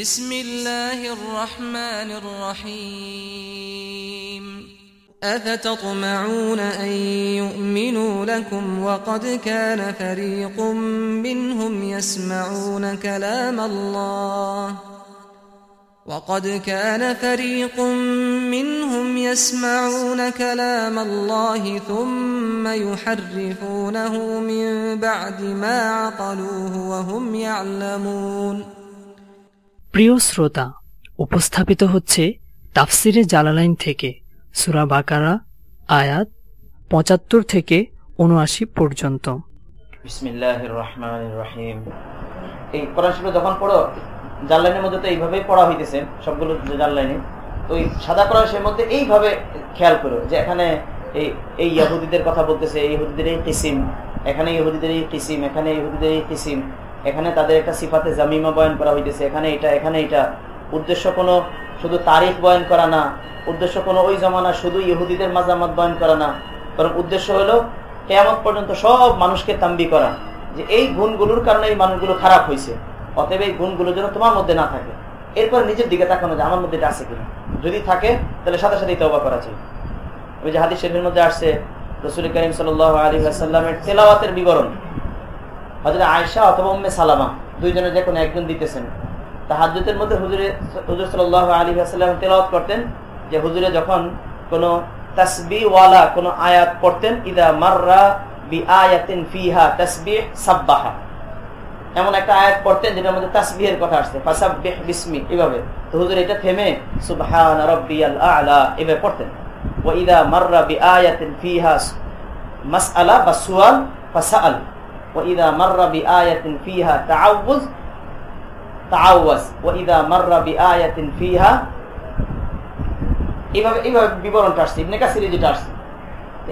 بسم الله الرحمن الرحيم. أفتطمعون أن يؤمنوا لكم وقد كان فريق منهم يسمعون كلام الله. وقد كان فريق منهم يسمعون كلام الله ثم يحرفونه من بعد ما عقلوه وهم يعلمون. প্রিয় শ্রোতা, উপস্থাপিত হচ্ছে তাফসিরে জালালাইন থেকে সুরা বাকারা, আয়াত পঁচাত্তর থেকে উনআশি পর্যন্ত। এই কোরআন যখন পড়ো জানলাইনের মধ্যে তো এইভাবেই পড়া হইতেছে, সবগুলো জানলাইনে তো এই সাদা কোরআনের মধ্যে এইভাবে খেয়াল করো যে এখানে এই এই ইহুদিদের কথা বলতেছে, এই ইহুদিদের এই কিসিম, এখানে ইহুদিদের এই কিসিম, এখানে ইহুদিদের এই কিসিম। এখানে তাদের একটা সিফাতে জামিমা বয়ন করা হইতেছে। এখানে এটা এখানে এটা। উদ্দেশ্য কোনো শুধু তারিখ বয়ন করা না। উদ্দেশ্য কোনো ওই জমানা শুধু ইহুদিদের মাজামাত বয়ন করা না। বরং উদ্দেশ্য হলো কেমন পর্যন্ত সব মানুষকে তাম্বি করা। যে এই গুণগুলোর কারণে এই মানুষগুলো খারাপ হয়েছে অতএব এই গুণগুলো যেন তোমার মধ্যে না থাকে। এরপর নিজের দিকে তাকানো যে আমার মধ্যে এটা আছে কিনা। যদি থাকে, তাহলে সাথে সাথেই তবা করা চাই। ওই যে হাদিস শরীফের মধ্যে আসছে, রসুল করিম সাল আলী আসাল্লামের তেলাওয়াতের বিবরণ। হজরত আয়সা অথবা উম্মে সালামা দুইজনে যে কোনো একজন দিতেছেন। তাহাজুতের মধ্যে হুজুরে হুজুর সাল আলী আসাল্লাম তেলাওয়াত করতেন যে হুজুরে যখন কোনো তাসবিওয়ালা কোনো আয়াত পড়তেন, ইদা মাররা বি আয়াতিন ফিহা তাসবিহ সাব্বাহা। এমন একটা আয়াত পড়তেন যেটার মধ্যে তাসবিহের কথা আসছে, ফাসাব্বিহ বিসমি, এভাবে। তো হুজুর এটা থেমে সুবহান রাব্বিয়াল আলা এভাবে পড়তেন। ওয়া ইদা মাররা বি আয়াতিন ফিহা মাসআলা বা সুয়াল ফাসাল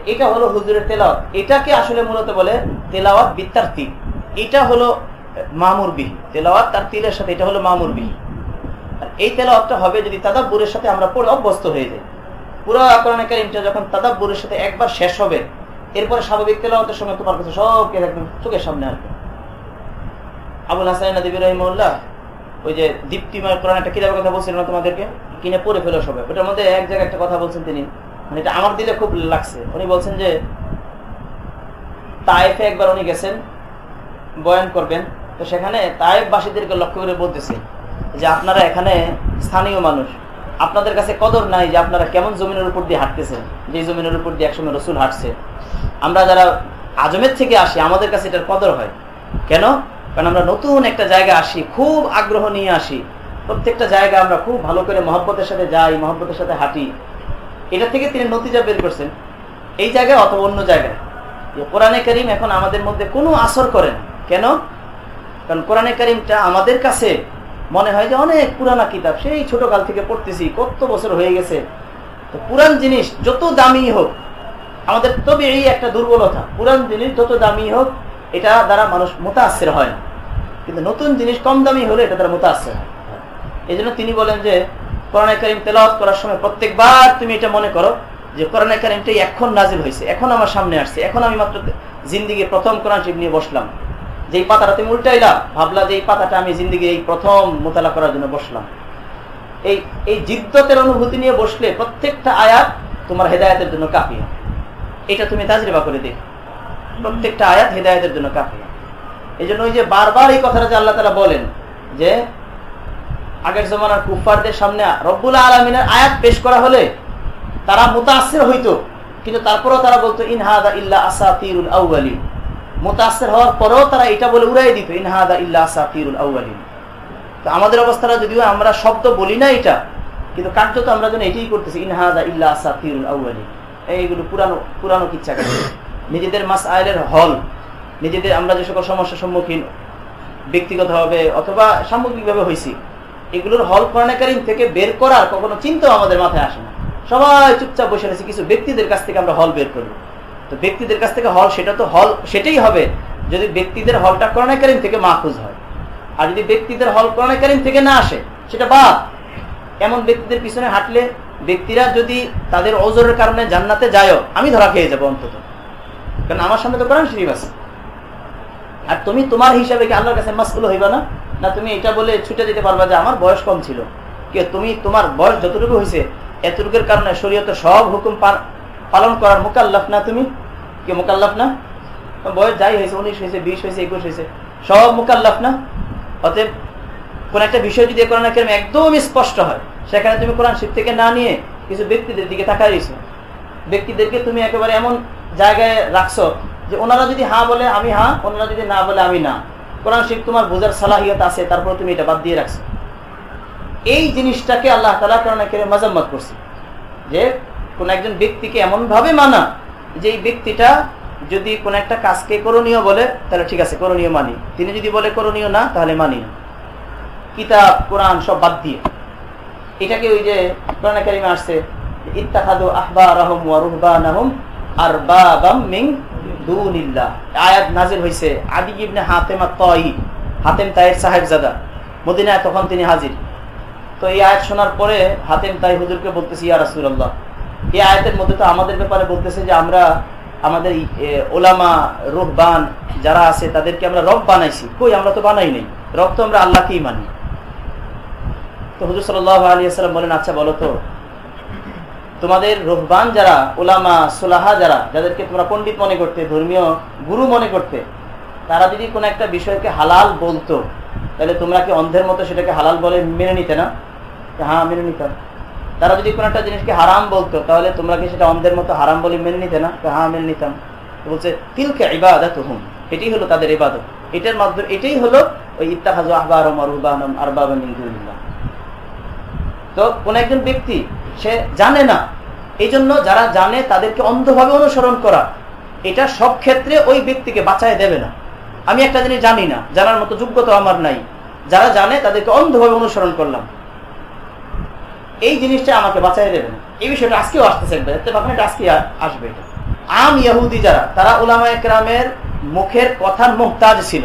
এটা হলো হুজুরের তেলাওয়াত। এটাকে আসলে মূলত বলে তেলাওয়াত বিত্তার্তি এটা হলো মামুরবিহি তেলাওয়াত তার তীরের সাথে, এটা হলো মামুরবিহি এই তেলাওয়াতটা হবে যদি তাদাব্বুরের সাথে আমরা পড়ে অভ্যস্ত হয়ে যাই। পুরো কোরআন কারিমটা যখন তাদাব্বুরের সাথে একবার শেষ হবে এরপরে স্বাভাবিক তেলাওয়াতের সময় তোমার কাছে সব একদম চোখের সামনে আসবে আবুল হাসান নদী রহিমউল্লাহ ওই যে দীপ্তিময় কোরআন একটা কিতাবের কথা বলছিলেন তোমাদেরকে? কিনে পড়ে ফেলো সবাই। ওটার মধ্যে এক জায়গায় একটা কথা বলছেন তিনি। মানে এটা আমার দিলে খুব লাগছে। উনি বলছেন যে তাইফে একবার উনি গেছেন, বয়ান করবেন। তো সেখানে তাইফবাসীদেরকে লক্ষ্য করে বলতেছে যে, আপনারা এখানে স্থানীয় মানুষ। আপনাদের কাছে কদর নাই যে আপনারা কেমন জমিনের উপর দিয়ে হাঁটতেছেন? যে জমিনের উপর দিয়ে একসময় রসুল হাঁটছে। আমরা যারা আজমের থেকে আসি, আমাদের কাছে এটার কদর হয়। কেন? কারণ আমরা নতুন একটা জায়গা আসি, খুব আগ্রহ নিয়ে আসি। প্রত্যেকটা জায়গা আমরা খুব ভালো করে মহব্বতের সাথে যাই, মহব্বতের সাথে হাঁটি। এটা থেকে তিনি নতিজা বের করছেন। এই জায়গায় অথবা অন্য জায়গায়। কোরআনে করিম এখন আমাদের মধ্যে কোনো আসর করে না। কেন? কারণ কোরআনে করিমটা আমাদের কাছে মনে হয় যে অনেক পুরানা কিতাব, সেই ছোট কাল থেকে পড়তেছি, কত বছর হয়ে গেছে। তো পুরান জিনিস যত দামি হোক, আমাদের তবে এই একটা দুর্বলতা। পুরান জিনিস যত দামি হোক, এটা দ্বারা মানুষ মোতাসের হয়। না কিন্তু নতুন জিনিস কম দামি হলে এটা দ্বারা মোতাসের হয়। এই জন্য তিনি বলেন যে, কোরআনে কারিম তেলাওয়াত করার সময় প্রত্যেকবার তুমি এটা মনে করো যে, কোরআনে কারিমটাই এখন নাজিল হয়েছে এখন আমার সামনে আসছে, এখন আমি মাত্র জিন্দিগি প্রথম কোরআন নিয়ে বসলাম। যেই পাতাটা তুমি উল্টাইলা, ভাবলা যে এই পাতাটা আমি জিন্দিগি এই প্রথম মোতালা করার জন্য বসলাম। এই এই জিদ্দতের অনুভূতি নিয়ে বসলে প্রত্যেকটা আয়াত তোমার হেদায়তের জন্য কাফিয়া। এটা তুমি তাজরিবা করে দেখ প্রত্যেকটা আয়াত হেদায়তের জন্য কাফিয়া। এই জন্য ওই যে বারবার এই কথাটা যে আল্লাহ তালা বলেন যে, আগের জমানার কুফারদের সামনে রব্বুল আলমিনের আয়াত পেশ করা হলে তারা মোতাসের হইতো, কিন্তু তারপরেও তারা বলতো ইনহাদা ইল্লা আসা তিরুল আউআলিন মোতাসের হওয়ার পরেও তারা এটা বলে উড়াই দিত ইনহাদা ইল্লা আসা তিরুল আউআলিন তো আমাদের অবস্থাটা যদিও আমরা শব্দ বলি না এটা, কিন্তু কার্যত আমরা যেন এটাই করতেছি ইনহাদা ইল্লা আসা তিরুল আউআলিন এইগুলো পুরানো পুরানো কিচ্ছা করে নিজেদের মাস আয়ের হল, নিজেদের আমরা যে সকল সমস্যার সম্মুখীন ব্যক্তিগতভাবে অথবা সামগ্রিকভাবে হয়েছি এগুলোর হল কোরআনকারীম থেকে বের করার কখনো চিন্তাও আমাদের মাথায় আসে না। সবাই চুপচাপ বসে রয়েছে, কিছু ব্যক্তিদের কাছ থেকে আমরা হল বের করি। তো ব্যক্তিদের কাছ থেকে হল, সেটা তো হল, সেটাই হবে। যদি ব্যক্তিদের হলটা কোরআনকারীম থেকে মাহফুজ হয়, আর যদি ব্যক্তিদের হল কোরআনকারীম থেকে না আসে, সেটা বাদ। এমন ব্যক্তিদের পিছনে হাঁটলে ব্যক্তিরা যদি তাদের ওজোরের কারণে জান্নাতে যায় আমি ধরা খেয়ে যাব অন্তত। কারণ আমার সামনে তো কোরআন শরীফ আছে। আর তুমি তোমার হিসাবে কি আল্লাহর কাছে মাসগুলো হইবা না? না, তুমি এটা বলে ছুটে যেতে পারবা যে আমার বয়স কম ছিল। কে, তুমি তোমার বয়স যতটুকু হয়েছে এতটুকুর কারণে শরীয়ত সব হুকুম পালন করার মোকাল্লাফ না তুমি? কে মোকাল্লাফ না? বয়স যাই হয়েছে, উনিশ হয়েছে, বিশ হয়েছে, একুশ হয়েছে, সব মোকাল্লাফ না? অতএব কোন একটা বিষয় যদি কোরআন একদম স্পষ্ট হয়, সেখানে তুমি কোরআন শিব থেকে না নিয়ে কিছু ব্যক্তিদের দিকে তাকাই রয়েছো। ব্যক্তিদেরকে তুমি একেবারে এমন জায়গায় রাখছো যে ওনারা যদি হা বলে আমি হা ওনারা যদি না বলে আমি না। কোরআন শিব তোমার বোঝার সালাহিয়ত আছে, তারপর তুমি এটা বাদ দিয়ে রাখছো। এই জিনিসটাকে আল্লাহ তালা কোরআন কেরে মাজাম্মত করছে যে কোন একজন ব্যক্তিকে এমন ভাবে মানা যে ব্যক্তিটা যদি কোন একটা কাজকে করণীয় বলে, তাহলে ঠিক আছে, করণীয় মানি। তিনি যদি বলে করণীয় না, তাহলে মানি না। কিতাব, কোরআন সব বাদ দিয়ে। এটাকে ওই যে কোরআন কারিমে আসছে ইত্তাখাদু আহবারাহুম ওয়া রুহবানাহুম আরবাবাম মিন দুনিল্লাহ। আয়াত নাজিল হইছে আদি ইবনে হাতেমা তয়ি হাতেম তাইয়ের সাহেবজাদা। মদিনায় তখন তিনি হাজির। তো এই আয়াত শোনার পরে হাতেম তাই হুজুরকে বলতেছি, ইয়া রাসূলুল্লাহ এই আয়াতের মধ্যে তো আমাদের ব্যাপারে বলতেছে যে আমরা আমাদের ওলামা, রুহবান যারা আছে, তাদেরকে আমরা রব বানাইছি। কই আমরা তো বানাই নাই। রব তো আমরা আল্লাহকেই মানি। তো হুজুর সাল্লাহ আলী আসসালাম বলেন আচ্ছা বলো তো, তোমাদের রোহবান যারা, ওলামা, সোলাহা যারা, যাদেরকে তোমরা পণ্ডিত মনে করতে, ধর্মীয় গুরু মনে করতে, তারা যদি কোনো একটা বিষয়কে হালাল বলতো, তাহলে তোমরা কি অন্ধের মতো সেটাকে হালাল বলে মেনে নিতে না? হ্যাঁ মেনে নিতাম। তারা যদি কোনো একটা জিনিসকে হারাম বলতো, তাহলে তোমরা কি সেটা অন্ধের মতো হারাম বলে মেনে নিতে না? হ্যাঁ মেনে নিতাম। বলছে, তিলকে ইবাদত হুম এটাই হলো তাদের ইবাদত। এটার মাধ্যমে, এটাই হলো, ওই ইত্তাহাজ আহবার মরুবানম আরবাবা তো কোন একজন ব্যক্তি, সে জানে না এই জন্য যারা জানে, তাদেরকে অন্ধভাবে অনুসরণ করা, এটা সব ক্ষেত্রে ওই ব্যক্তিকে বাঁচায় দেবে না। আমি একটা জিনিস জানি না, জানার মতো যোগ্যতা আমার নাই। যারা জানে, তাদেরকে অন্ধভাবে অনুসরণ করলাম। এই জিনিসটা আমাকে বাঁচাই দেবে না। এই বিষয়টা আজকেও আসতেছে এটা আজকে আসবে এটা। আম ইয়াহুদি যারা, তারা ওলামা একরামের মুখের কথার মোহতাজ ছিল।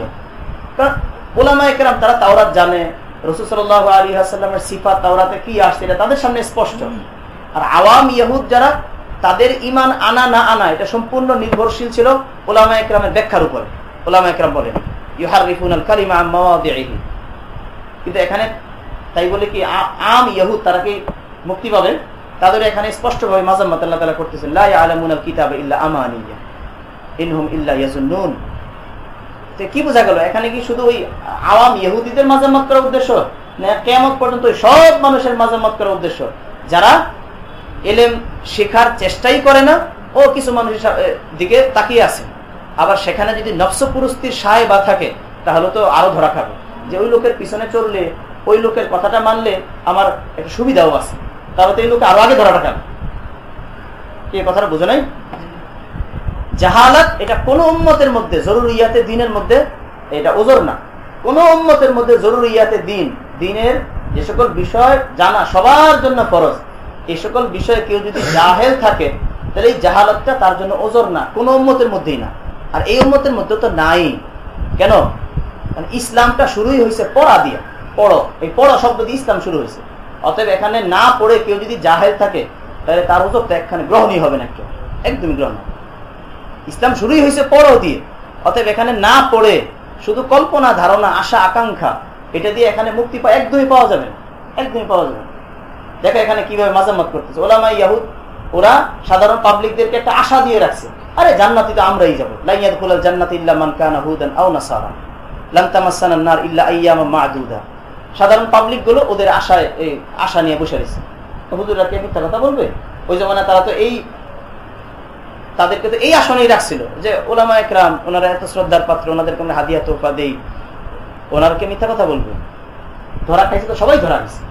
কারণ ওলামা একরাম তারা তাওরাত জানে। রসুসাল্লাহ আলী আসাল্লামের সিফা তাওরাতে কি আসছে, এটা তাদের সামনে স্পষ্ট। আর আওয়াম ইয়াহুদ যারা, তাদের ইমান আনা না আনা, এটা সম্পূর্ণ নির্ভরশীল ছিল ওলামা একরামের ব্যাখ্যার উপরে। ওলামা একরাম বলেন ইহার রিফুন আল কালিমা কিন্তু এখানে তাই বলে কি আম ইয়াহুদ তারা কি মুক্তি পাবে? তাদের এখানে স্পষ্টভাবে মাজাম্মাত আল্লাহ তালা করতেছেন লাই আলমুন আল কিতাব ইল্লা আমানিয়া, ইনহুম ইল্লা কি বোঝা গেল, এখানে কি শুধু ওই আওয়াম ইহুদিদের মাজাম্মত করার উদ্দেশ্য, না কেমন পর্যন্ত সব মানুষের মাজাম্মত করার উদ্দেশ্য? যারা এলেম শেখার চেষ্টাই করে না, ও কিছু মানুষের দিকে তাকিয়ে আছে। আবার সেখানে যদি নফস পুরস্তির সায় বা থাকে, তাহলে তো আরও ধরা খাবে। যে ওই লোকের পিছনে চললে ওই লোকের কথাটা মানলে আমার একটা সুবিধাও আছে। তাহলে তো এই লোকে আরও আগে ধরা খাবে কি কথাটা বুঝে নাই? জাহালাত এটা কোন উম্মতের মধ্যে, জরুরিয়াতে দিনের মধ্যে এটা ওজোর না। কোন উম্মতের মধ্যে জরুরিয়াতে দিন, দিনের যে সকল বিষয় জানা সবার জন্য ফরজ। এই সকল বিষয়ে কেউ যদি জাহেল থাকে, তাহলে এই জাহালতটা তার জন্য ওজোর না, কোন উম্মতের মধ্যেই না। আর এই উম্মতের মধ্যে তো নাই। কেন? ইসলামটা শুরুই হয়েছে পড়া দিয়া পড়ো। এই পড়া শব্দ দিয়ে ইসলাম শুরু হয়েছে। অতএব এখানে না পড়ে কেউ যদি জাহেল থাকে, তাহলে তার ওজোরটা এখানে গ্রহণই হবে না কেউ একদমই গ্রহণ ইসলাম শুরুই হয়েছে পড়ো দিয়ে। অতএব এখানে না পড়ে শুধু কল্পনা, ধারণা, আশা, আকাঙ্ক্ষা, এটা দিয়ে এখানে মুক্তি পাওয়া একদমই পাওয়া যাবে একদমই পাওয়া যাবে দেখো এখানে কীভাবে মাজাম্মত করতেছে। ওলামা ইয়াহুদ, ওরা সাধারণ পাবলিকদেরকে একটা আশা দিয়ে রাখছে। আরে জান্নাতি তো আমরাই যাব। লাইয়াদ জান্নাত ইল্লা মান কানা হুদান আও নাসারা। লামতামাসানান নার ইল্লা আইয়ামা মাদুদা। সাধারণ পাবলিকগুলো ওদের আশায় আশা নিয়ে বসে রয়েছে। হুজুরা কে মিথ্যা কথা বলবে? ওই জমানা তারা তো এই, তাদেরকে তো এই আসনেই রাখছিল যে ওলামা একরাম, ওনারা এত শ্রদ্ধার পাত্র ওনাদেরকে আমরা হাদিয়া তোফা দেই। ওনারকে মিথ্যা কথা বলবে? ধরা খাইছে তো সবাই ধরা গেছে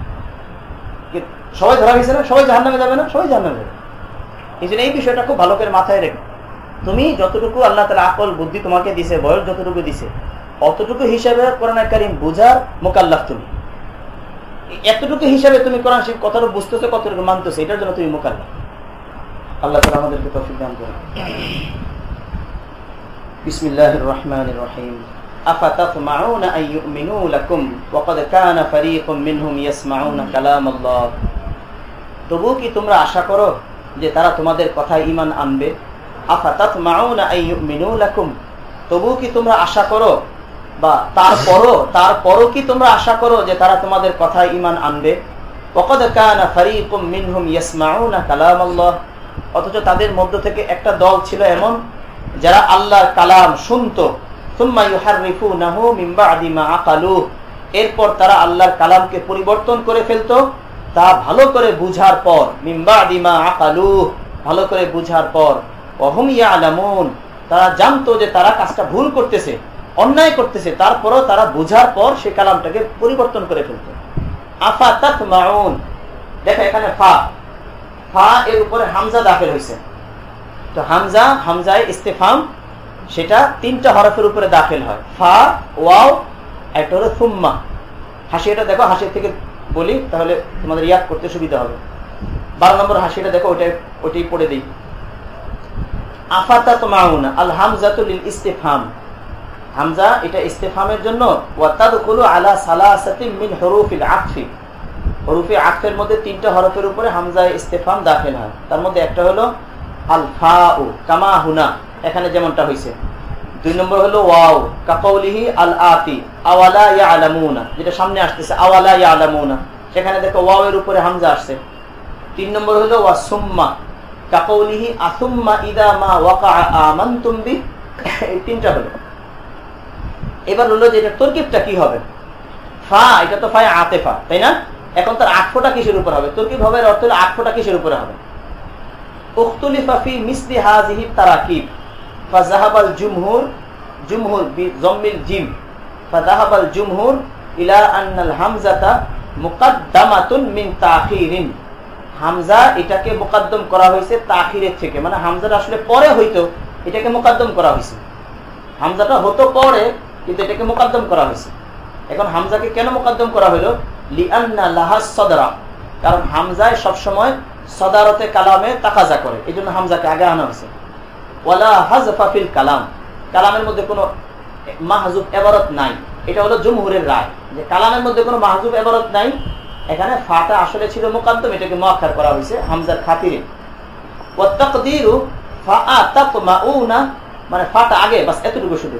সবাই ধরা গেছে না? সবাই জাহান নামে যাবে না? সবাই জাহান নামে যাবে। এই জন্য এই বিষয়টা খুব ভালো করে মাথায় রেখো। তুমি যতটুকু আল্লাহ তালা আকল, বুদ্ধি তোমাকে দিছে, বয়স যতটুকু দিছে, অতটুকু হিসাবে কোরআন কারিম বোঝার মোকাল্লাফ তুমি। এতটুকু হিসাবে তুমি কোরআন শিব কতটুকু বুঝতেছো কতটুকু মানতেছো এটার জন্য তুমি মোকাল্লাফ আল্লাহ তালা আমাদেরকে তফিক দান করেন বিসমিল্লাহ রহমান রহিম أفتطمعون أن يؤمنوا لكم وقد كان فريق منهم يسمعون كلام الله তবু কি তোমরা আশা করো যে তারা তোমাদের কথায় ইমান আনবে আফাতাত মাউনা আইয়ুমিনু লাকুম তবু কি তোমরা আশা করো বা তারপরও তারপরও কি তোমরা আশা করো যে তারা তোমাদের কথায় ইমান আনবে? অথচ তাদের মধ্য থেকে একটা দল ছিল এমন, যারা আল্লাহর কালাম শুনতো। এরপর তারা আল্লাহর কালামকে পরিবর্তন করে ফেলতো। তা ভালো করে বুঝার পর মিম্বা আদিমা আকালু, ভালো করে বুঝার পর অহমিয়া আলামুন তারা জানতো যে তারা কাজটা ভুল করতেছে। অন্যায় করতেছে, তারপরও তারা বুঝার পর সে কালামটাকে পরিবর্তন করে ফেলতো। আফা তাক মাউন দেখো এখানে ফা। ফা এর উপরে হামজা দাখিল হয়েছে। তো হামজা, হামজায় ইস্তেফাম, সেটা তিনটা হরফের উপরে দাখিল হয়। ফা, ওয়াও, একটা হলো থুম্মা হাসিটা দেখো হাসির থেকে বলি, তাহলে তোমাদের ইয়াদ করতে সুবিধা হবে। বারো নম্বর হাসিটা দেখো, ওইটাই ওইটাই পড়ে দিই। আফাতা মাউন আল হামজাতুল ইস্তেফাম। হামজা, এটা ইস্তেফামের জন্য, ওয়াতাদখুলু আলা সালাসাতিন মিন হুরুফিল আতফি হরুফে আতফের মধ্যে তিনটা হরফের উপরে হামজা ইস্তেফাম দাখিল হয়। তার মধ্যে একটা হলো আল ফাউ, কামা হুনা, এখানে যেমনটা হয়েছে দুই নম্বর হলো ওয়াও কাকৌলিহি আল আতি, আওয়ালা ইয়া আলামুনা যেটা সামনে আসতেছে, আওয়ালা ইয়া আলামুনা সেখানে দেখো ওয়াও এর উপরে হামজা আসছে। তিন নম্বর হলো ওয়া সুম্মা কাকৌলিহি আসুম্মা ইদা মা ওয়াকা আমানতুম বি। এই তিনটা হলো। এবার হলো যে এটা তরকিবটা কি হবে? ফা, এটা তো ফায় আতেফা, তাই না? এখন তার আটফোটা কিসের উপর হবে? তরকিব হবে অর্থ হলো আটফোটা কিসের উপরে হবে? মিন হামজা এটাকে করা হয়েছে থেকে। মানে হামজাটা আসলে পরে হইতো, এটাকে মুকাদ্দম করা হয়েছে। হামজাটা হতো পরে কিন্তু এটাকে মোকাদ্দম করা হয়েছে। এখন হামজাকে কেন মোকাদ্দম করা হলো? লিআন্না লাহাজ সদরা। কারণ হামজায় সবসময় সদারতে কালামে তাকাজা করে। এই জন্য হামজাকে আগে আনা হয়েছে। ওয়ালা হাজফাফিল কালাম। কালামের মধ্যে কোনো মাহজুব এবারত নাই। এটা হলো জুমহুরের রায়। যে কালামের মধ্যে কোনো মাহজুব এবারত নাই, এখানে ফাটা আসলে ছিল মোকাদ্দম, এটাকে মোয়াক্ষার করা হয়েছে হামজার খাতিরে। ও তকদিরু ফা মানে ফাটা আগে, বাস এতটুকু শুধু।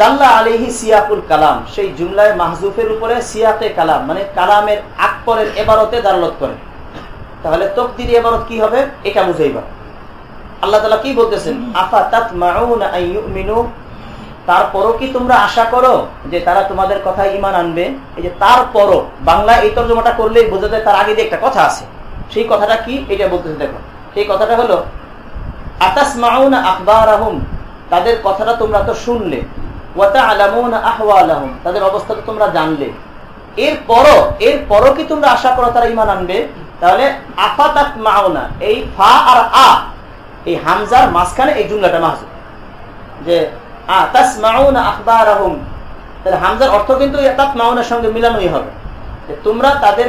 দাল্লা আলিহি সিয়াকুল কালাম, সেই জুমলায় মাহজুফের উপরে সিয়াকে কালাম মানে কালামের আকপরের এবারতে দারালত করে। তাহলে তকদির এবারত কি হবে? এটা বুঝাইবা। আল্লাহ তালা কি বলতেছেন? আফা তাত তারপরও কি তোমরা আশা করো যে তারা তোমাদের কথা ইমান আনবে? এই যে তারপরও বাংলা এই তর্জমাটা করলেই বোঝা যায় তার আগে একটা কথা আছে। সেই কথাটা কি? এটা বলতেছে, দেখো। সেই কথাটা হলো আতাস মাউনা আখবার আহম তাদের কথাটা তোমরা তো শুনলে। তাদের অবস্থা তো তোমরা জানলে। এরপরও এরপরও কি তোমরা আশা করো তারা ইমান আনবে? তাহলে আফা আফাতাত মাওনা এই ফা আর আ, এই হামজার মাঝখানে এই জুমলাটা মাহজুব যে আতাস মাউনা আখবার তাহলে হামজার অর্থ কিন্তু তাত মাউনের সঙ্গে মিলানোই হবে। তোমরা তাদের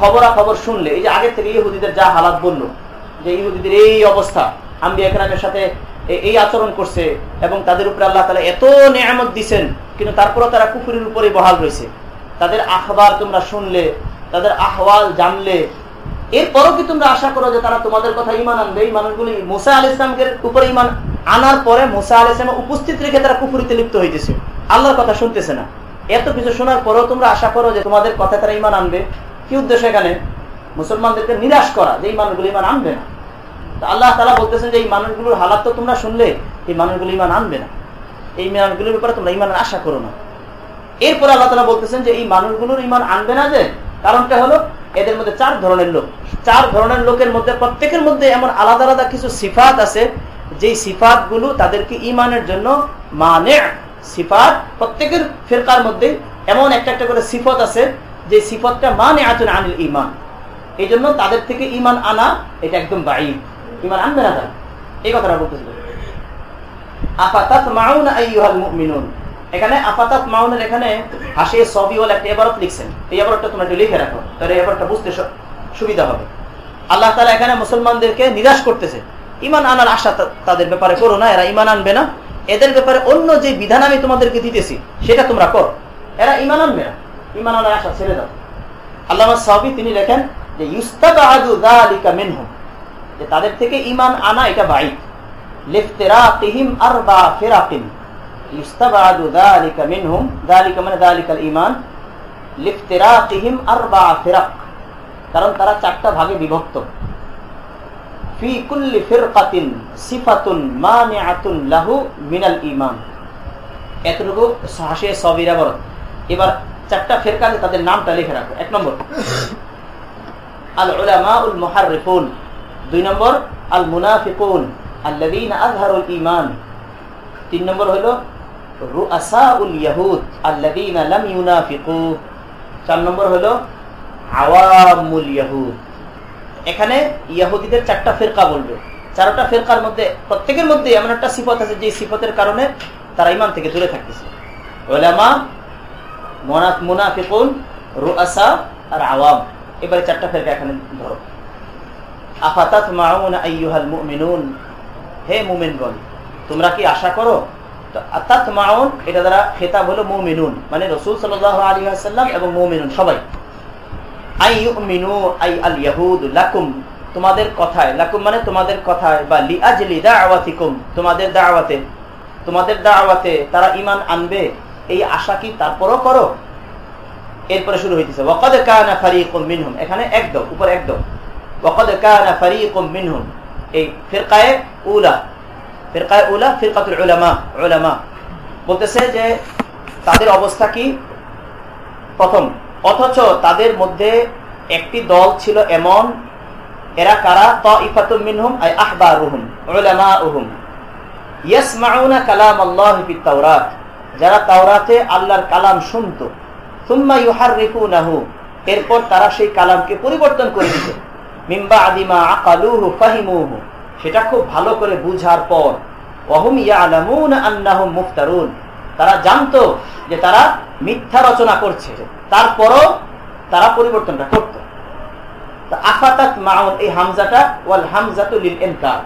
খবরা খবর শুনলে, এই যে আগের থেকে ইহুদিদের যা হালাত বলল, যে ইহুদিদের এই অবস্থা আম্বি একরামের সাথে এই আচরণ করছে এবং তাদের উপরে আল্লাহ তালা এত নিয়ামত দিচ্ছেন কিন্তু তারপরও তারা কুকুরের উপরে বহাল রয়েছে। তাদের আখবার তোমরা শুনলে, তাদের আহওয়াল জানলে। এরপরও কি তোমরা আশা করো যে তারা তোমাদের কথা ইমান আনবে? এই মানুষগুলি মুসা আল ইসলামের উপরে ইমান আনার পরে মুসা আল ইসলাম উপস্থিত রেখে তারা কুফুরিতে লিপ্ত হইতেছে। আল্লাহর কথা শুনতেছে না। এত কিছু শোনার পরেও তোমরা আশা করো যে তোমাদের কথা তারা ইমান আনবে? কি উদ্দেশ্য এখানে? মুসলমানদেরকে নিরাশ করা যে এই মানুষগুলো ইমান আনবে না। আল্লাহ তালা বলতেছেন যে এই মানুষগুলোর হালাত তো তোমরা শুনলে, এই মানুষগুলো ইমান আনবে না। এই মানুষগুলোর ব্যাপারে তোমরা ইমান আশা করো না। এরপরে আল্লাহ তালা বলতেছেন যে এই মানুষগুলোর ইমান আনবে না যে, কারণটা হলো এদের মধ্যে চার ধরনের লোক। চার ধরনের লোকের মধ্যে, প্রত্যেকের মধ্যে এমন আলাদা আলাদা কিছু সিফাত আছে যে সিফাতগুলো তাদেরকে ইমানের জন্য মানে। সিফাত প্রত্যেকের ফেরকার মধ্যে এমন একটা একটা করে সিফত আছে, যে সিফতটা মানে আচন আনিল ইমান এই জন্য তাদের থেকে ইমান আনা এটা একদম বাই ইমান আনবে না তারা এই কথাটা বলতেছিল আফাতাত মাউন আইয়ুহাল মুমিনুন। এখানে আফাতাত মাউনের এখানে হাসিয়ে সবিওয়াল একটা এবারত লিখছেন। এই এবারটা তোমরা একটু লিখে রাখো, তাহলে এবারটা বুঝতে সুবিধা হবে। আল্লাহ তালা এখানে মুসলমানদেরকে নিরাশ করতেছে। ইমান আনার আশা তাদের ব্যাপারে করো না, এরা ইমান আনবে না। এদের ব্যাপারে অন্য যে বিধান আমি তোমাদেরকে দিতেছি, সেটা তোমরা করো। এরা ইমান আনবে না। ইমান আনার আশা ছেড়ে দাও। আল্লাহ সাহাবি তিনি লেখেন যে, ইউস্তাবাদু দালিকা মিনহুম। যে তাদের থেকে ইমান আনা এটা দালিকা মানে ফিরাক। কারণ তারা চারটা ভাগে বিভক্ত। লাহু মিনাল এতটুকু হাসিয়ে এবার চারটা ফেরকাতে তাদের নামটা লিখে রাখো। এক নম্বর। আল উল দুই নম্বর আল মুনাফিকুন আল্লাযীন আযহারুল ঈমান। তিন নম্বর হলো, রুআসাউল ইয়াহুদ, আল্লাযীনা লাম ইউনাফিকু। চার নম্বর হলো, আওয়ামুল ইয়াহুদ। এখানে ইয়াহুদিদের চারটা ফেরকা বলবে। চারটা ফেরকার মধ্যে, প্রত্যেকের মধ্যে এমন একটা সিফত আছে, যে সিফতের কারণে তারা ইমান থেকে দূরে থাকতেছে। ওলামা মুনাফিকুন, রুআসা আর আওয়াম। এবারে চারটা ফেরকা এখানে ধরো। আফাতাত মাউন আইয়ুহাল মুমিনুন? হে মুমিনগণ, তোমরা কি আশা করো? তো আতাত মাউন এটা দ্বারা খেতাব হলো মুমিনুন মানে রসুল সাল্লাল্লাহু আলাইহি ওয়াসাল্লাম এবং মুমিনুন সবাই। আই ইউমিনু আই আল ইয়াহুদ লাকুম, তোমাদের কথায়, লাকুম মানে তোমাদের কথায়, বা লিআজলি দাওয়াতিকুম, তোমাদের দাওয়াতে। তোমাদের দাওয়াতে তারা ইমান আনবে, এই আশা কি তারপরও করো? এরপরে শুরু হইতেছে, ওয়াকাদ কানা ফারিকুম মিনহুম, এখানে একদম, উপর একদম। উলামা বলতেছে যে তাদের অবস্থা কি? প্রথম, অথচ তাদের মধ্যে একটি দল ছিল এমন, এরা কারা? তাইফাতুম মিনহুম, আই আহবারুহুম, উলামাউহুম। ইয়াসমাউনা কালাম আল্লাহ ফিত তাওরাত, যারা তাওরাতে আল্লাহর কালাম শুনতো। সুম্মা ইউহাররিফুনাহু এরপর তারা সেই কালামকে পরিবর্তন করে দিত। সেটা খুব ভালো করে বুঝার পর মুফতারুন। তারা জানতো যে তারা মিথ্যা রচনা করছে। তারপরও তারা পরিবর্তনটা করত। আফাতাত মাউন, এই হামজাটা, ওয়াল হামজাতু লিল ইনকার।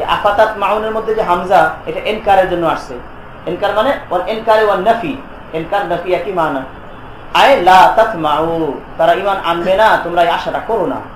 এই আফাতাত মাউনের মধ্যে যে হামজা, এটা এনকারের জন্য আসছে। এনকার মানে ওয়াল এনকারে ওয়াল নাফি। এনকার নাফি একই মানা। আয় লা তাতমাউ, তারা ইমান আনবে না, তোমরা এই আশাটা করো না।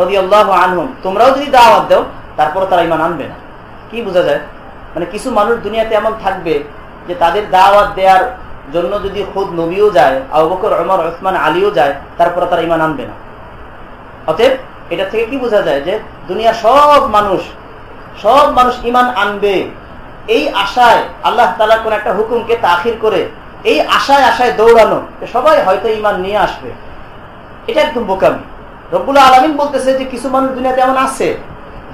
রাদিয়াল্লাহু আনহুম, তোমরাও যদি দাওয়াত দাও তারপর তারা ঈমান আনবে না। কি বোঝা যায়? মানে কিছু মানুষ দুনিয়াতে এমন থাকবে যে তাদের দাওয়াত দেওয়ার জন্য যদি খুদ নবীও যায়, আবু বকর ওমর ওসমান আলীও যায় তারপর তারা ইমান আনবে না। অতএব এটা থেকে কি বোঝা যায় যে দুনিয়ার সব মানুষ সব মানুষ ইমান আনবে। এই আশায় আল্লাহ তালা কোন একটা হুকুমকে তাখির করে, এই আশায় আশায় দৌড়ানো সবাই হয়তো ইমান নিয়ে আসবে। এটা একদম বোকামি। রব্বুল্লাহ আলমিন বলতেছে যে কিছু মানুষ দুনিয়াতে এমন আছে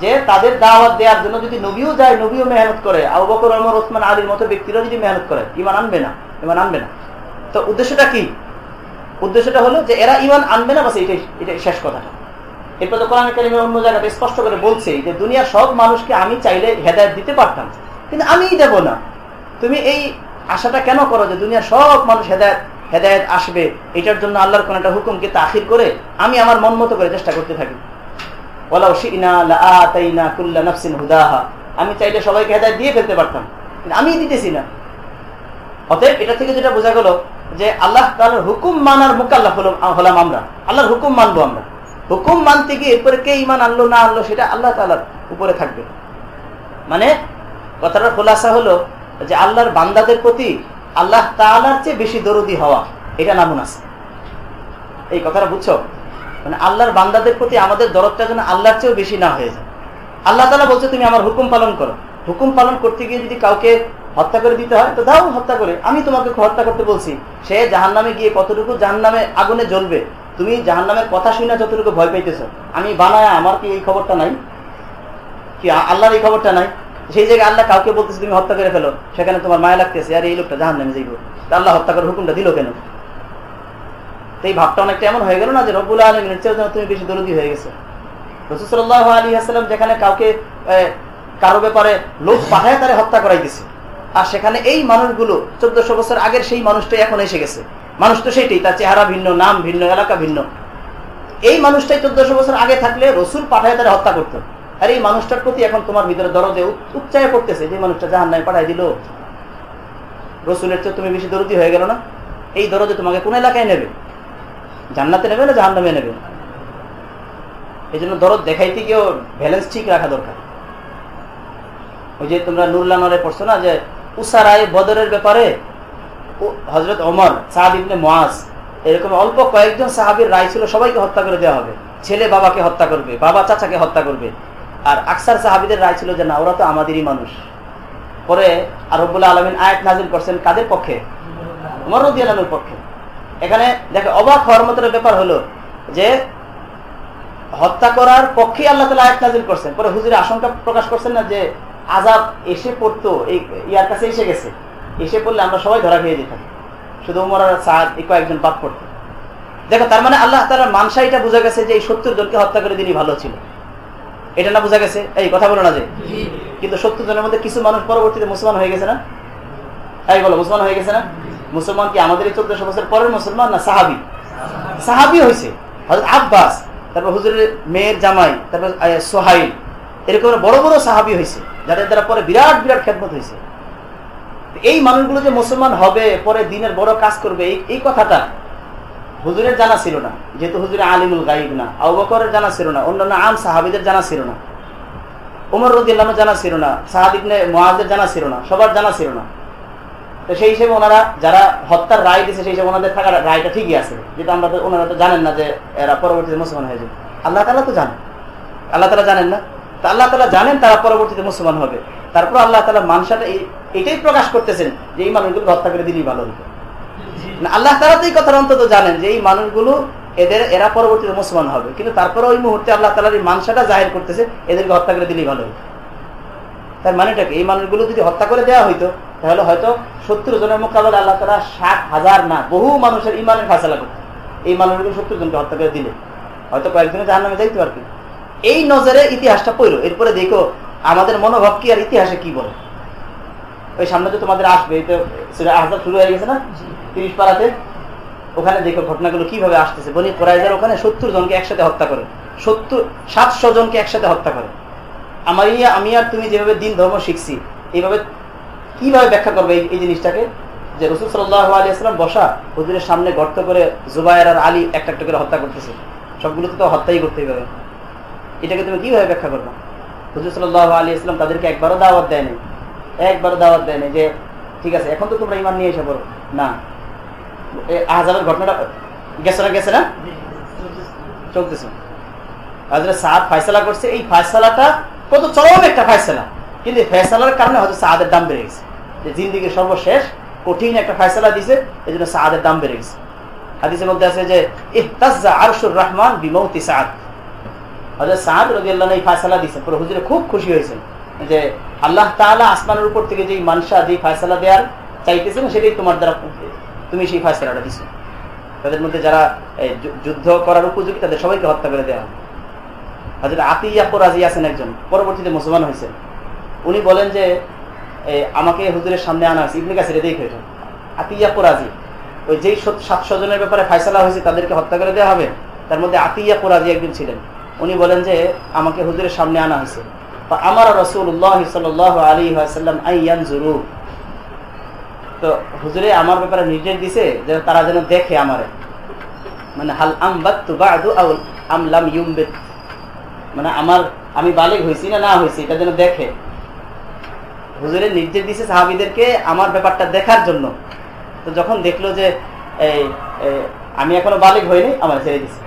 যে তাদের দাওয়াত দেওয়ার জন্য যদি নবীও যায়, নবীও মেহনত করে। আবু বকর রহমান ওসমান, আলীর মতো ব্যক্তিরা যদি মেহনত করে ইমান আনবে না? ইমান আনবে না। তো উদ্দেশ্যটা কি? উদ্দেশ্যটা হলো যে এরা ইমান আনবে না, বাস এটাই এটাই শেষ কথাটা। এরপর তো কোরআন কালিমের অন্য জায়গাতে স্পষ্ট করে বলছে যে দুনিয়ার সব মানুষকে আমি চাইলে হেদায়ত দিতে পারতাম, কিন্তু আমিই দেব না। তুমি এই আশাটা কেন করো যে দুনিয়ার সব মানুষ হেদায়ত হেদায়ত আসবে, এটার জন্য আল্লাহর কোন একটা হুকুমকে তাখির করে আমি আমার মন মতো করে চেষ্টা করতে থাকি। আমি চাইলে সবাইকে হেদায় দিয়ে ফেলতে পারতাম আমি দিতেছি না। অতএব এটা থেকে যেটা বোঝা গেল যে আল্লাহ তালার হুকুম মানার মোকাল্লা হলাম আমরা। আল্লাহর হুকুম মানবো আমরা। হুকুম মানতে গিয়ে এরপরে কে ইমান আনলো, না আনলো, সেটা আল্লাহ তালার উপরে থাকবে। মানে কথাটা খোলাসা হলো যে আল্লাহর বান্দাদের প্রতি আল্লাহ তালার চেয়ে বেশি দরদি হওয়া, এটা নামুন আছে। এই কথাটা বুঝছ? মানে আল্লাহর বান্দাদের প্রতি আমাদের দরদটা যেন আল্লাহর চেয়েও বেশি না হয়ে যায়। আল্লাহ তালা বলছে, তুমি আমার হুকুম পালন করো। হুকুম পালন করতে গিয়ে যদি কাউকে হত্যা করে দিতে হয়, তো দাও হত্যা করে। আমি তোমাকে হত্যা করতে বলছি। সে জাহান নামে গিয়ে কতটুকু জাহান নামে আগুনে জ্বলবে, তুমি জাহান নামের কথা শুনে যতটুকু ভয় পাইতেছ। আমি বানায়, আমার কি এই খবরটা নাই? কি আল্লাহর এই খবরটা নাই? সেই জায়গায় আল্লাহ কাউকে বলতেছে, তুমি হত্যা করে ফেলো। সেখানে তোমার মায়া লাগতেছে। আর, এই লোকটা জাহান নামে যাইব আল্লাহ হত্যা করার হুকুমটা দিল কেন? এই ভাবটা অনেকটা এমন হয়ে গেল না যে রব্বুল আলমিনের চেয়েও যেন তুমি বেশি দরদি হয়ে গেছো। রসুসাল্লাহ আলী আসসালাম যেখানে কাউকে কারও ব্যাপারে লোক পাঠায়, তারা হত্যা করাইতেছে। আর সেখানে এই মানুষগুলো, চোদ্দশো বছর আগের সেই মানুষটাই এখন এসে গেছে। মানুষ তো সেইটাই, তার চেহারা ভিন্ন, নাম ভিন্ন, এলাকা ভিন্ন। এই মানুষটাই চোদ্দশো বছর আগে থাকলে রসুল পাঠায়, তারা হত্যা করত। আর এই মানুষটার প্রতি এখন তোমার ভিতরে দরদে উচ্চায় পড়তেছে যে মানুষটা জাহান নাই পাঠাই দিল। রসুলের চেয়ে তুমি বেশি দরদি হয়ে গেল না? এই দরদে তোমাকে কোন এলাকায় নেবে? জান্নাতে নেবে না জাহান নামে নেবে? এই জন্য দরদ দেখাইতে গিয়েও ব্যালেন্স ঠিক রাখা দরকার। ওই যে তোমরা নুরলানরে পড়ছো না, যে উসারায় বদরের ব্যাপারে হজরত ওমর সাহাব মোয়াজ এরকম অল্প কয়েকজন সাহাবির রায় ছিল, সবাইকে হত্যা করে দেওয়া হবে। ছেলে বাবাকে হত্যা করবে, বাবা চাচাকে হত্যা করবে। আর আকসার সাহাবিদের রায় ছিল যে না, ওরা তো আমাদেরই মানুষ। পরে আর রব্বুল্লাহ আলমিন আয়াত নাজিল করছেন কাদের পক্ষে? ওমর রদিয়ালুর পক্ষে। এখানে দেখে অবাক হওয়ার মতো ব্যাপার হলো যে, হত্যা করার পক্ষে আল্লাহ তালা আয়াত নাজিল করছেন। পরে হুজুরে আশঙ্কা প্রকাশ করছেন না যে আজাব এসে পড়তো, এই ইয়ার কাছে এসে গেছে। এসে পড়লে আমরা সবাই ধরা খেয়ে যেতাম। শুধু উমর আর সাদ, এই কয়েকজন পাপ করতো। দেখো, তার মানে আল্লাহ তালার মানসা এটা বোঝা গেছে যে এই সত্তর জনকে হত্যা করে দিনই ভালো ছিল। এটা না বোঝা গেছে। এই, কথা বলো না যে। কিন্তু সত্তর জনের মধ্যে কিছু মানুষ পরবর্তীতে মুসলমান হয়ে গেছে না? তাই বলো, মুসলমান হয়ে গেছে না? মুসলমান কি আমাদের এই চোদ্দশো বছর পরের মুসলমান না সাহাবি? সাহাবি হয়েছে। আব্বাস, তারপর হুজুরের মেয়ের জামাই, তারপর সোহাইল। এরকম বড় বড় সাহাবি হয়েছে, যাদের দ্বারা পরে বিরাট বিরাট খেদমত হয়েছে। এই মানুষগুলো যে মুসলমান হবে, পরে দিনের বড় কাজ করবে এই কথাটা হুজুরের জানা ছিল না, যেহেতু হুজুরে আলিমুল গাইব না আবকরের জানা ছিল না, অন্যান্য আম সাহাবিদের জানা ছিল না, উমর রদিল্লাহ জানা ছিল না সাহাবিদনে মহাজের জানা ছিল না, সবার জানা ছিল না। তো সেই হিসেবে ওনারা যারা হত্যার রায় দিচ্ছে সেই হিসেবে ওনাদের থাকার রায়টা ঠিকই আছে। যেটা আমরা তো ওনারা তো জানেন না যে এরা পরবর্তীতে মুসলমান হয়ে যাবে। আল্লাহ তালা তো জানেন। আল্লাহ তালা জানেন না? তা আল্লাহ তালা জানেন তারা পরবর্তীতে মুসলমান হবে। তারপর আল্লাহ তালা মানসাটা এটাই প্রকাশ করতেছেন যে এই মানুষগুলো হত্যা করে দিলেই ভালো হতো। আল্লাহ তালা তো এই কথার অন্তত জানেন যে এই মানুষগুলো এদের, এরা পরবর্তীতে মুসলমান হবে। কিন্তু তারপরে ওই মুহূর্তে আল্লাহ তালার এই মানসাটা জাহির করতেছে, এদেরকে হত্যা করে দিলেই ভালো তার মানেটা কি? এই মানুষগুলো যদি হত্যা করে দেওয়া হইতো, তাহলে হয়তো সত্তর জনের মোকাবেলা আল্লাহ তালা ষাট হাজার না, বহু মানুষের ইমানের ফাঁসলা করতো। এই মানুষগুলো সত্তর জনকে হত্যা করে দিলে। হয়তো কয়েকজনের জাহার নামে যাইতো আর কি এই নজরে ইতিহাসটা পড়ল এরপরে দেখো, আমাদের মনোভাব কি আর ইতিহাসে কি বলে? ওই সামনে তো তোমাদের আসবে, এই তো আহজাব শুরু হয়ে গেছে না? তিরিশ পাড়াতে, ওখানে দেখো ঘটনাগুলো কীভাবে আসতেছে। বনি কোরাইজার ওখানে সত্তর জনকে একসাথে হত্যা করে। সত্তর, সাতশো জনকে একসাথে হত্যা করে। আমার ইয়া আমি আর তুমি যেভাবে দিন ধর্ম শিখছি, এইভাবে কীভাবে ব্যাখ্যা করবে এই জিনিসটাকে? যে রসুল সাল্লাহ আলী আসলাম বসা, হুজুরের সামনে গর্ত করে জুবাইর আর আলী একটা একটা করে হত্যা করতেছে। সবগুলোতে তো হত্যাই করতেই হবে। এটাকে তুমি কীভাবে ব্যাখ্যা করব? হুজুর সাল্লাহ আলী আসলাম তাদেরকে একবারও দাওয়াত দেয়নি। একবারও দাওয়াত দেয়নি যে, ঠিক আছে, এখন তো তোমরা ইমান নিয়ে এসে পড়ো। না। ঘটনাটা গেছে না গেছে না? চলতেছে। সাদ করছে। এই কত চরম একটা কিন্তু কারণে হয়তো সাদের দাম বেড়ে গেছে। যে জিন্দিগির সর্বশেষ কঠিন একটা ফেসলা দিছে এই জন্য সাদের দাম বেড়ে গেছে। হাদিসের মধ্যে আছে যে আরশুর রহমান বিমৌতি সাদ। সাদ এই ফায়সালা দিয়েছেন পুরো হুজুরে খুব খুশি হয়েছেন যে, আল্লাহ তাআলা আসমানের উপর থেকে যেই মানসা, যেই ফায়সালা দেওয়ার চাইতেছেন, সেটাই তোমার দ্বারা তুমি সেই ফায়সালাটা দিছো। তাদের মধ্যে যারা যুদ্ধ করার উপযোগী, তাদের সবাইকে হত্যা করে দেওয়া হজরত আতিয়া কোরাজি আছেন একজন, পরবর্তীতে মুসলমান হয়েছেন। উনি বলেন যে আমাকে হুজুরের সামনে আনা হয়েছে। ইবনে কাছে দেখে এটা। আতিয়া কোরাজি ওই যেই সাতশো জনের ব্যাপারে ফাইসলা হয়েছে, তাদেরকে হত্যা করে দেওয়া হবে। তার মধ্যে আতিয়া কোরাজি একজন ছিলেন। উনি বলেন যে, আমাকে হুজুরের সামনে আনা হয়েছে। আমার রসুল্লাহ সাল আলী আসাল্লাম আইয়ান জুরু তো হুজুরে আমার ব্যাপারে নির্দেশ দিছে যে তারা যেন দেখে আমারে। মানে হাল আমলাম মানে আমার, আমি বালিক হয়েছি না না হয়েছি এটা যেন দেখে। হুজুরের নির্দেশ দিছে সাহাবিদেরকে আমার ব্যাপারটা দেখার জন্য। তো যখন দেখল যে এই আমি এখনও বালিক হইনি, আমার ছেড়ে দিছে।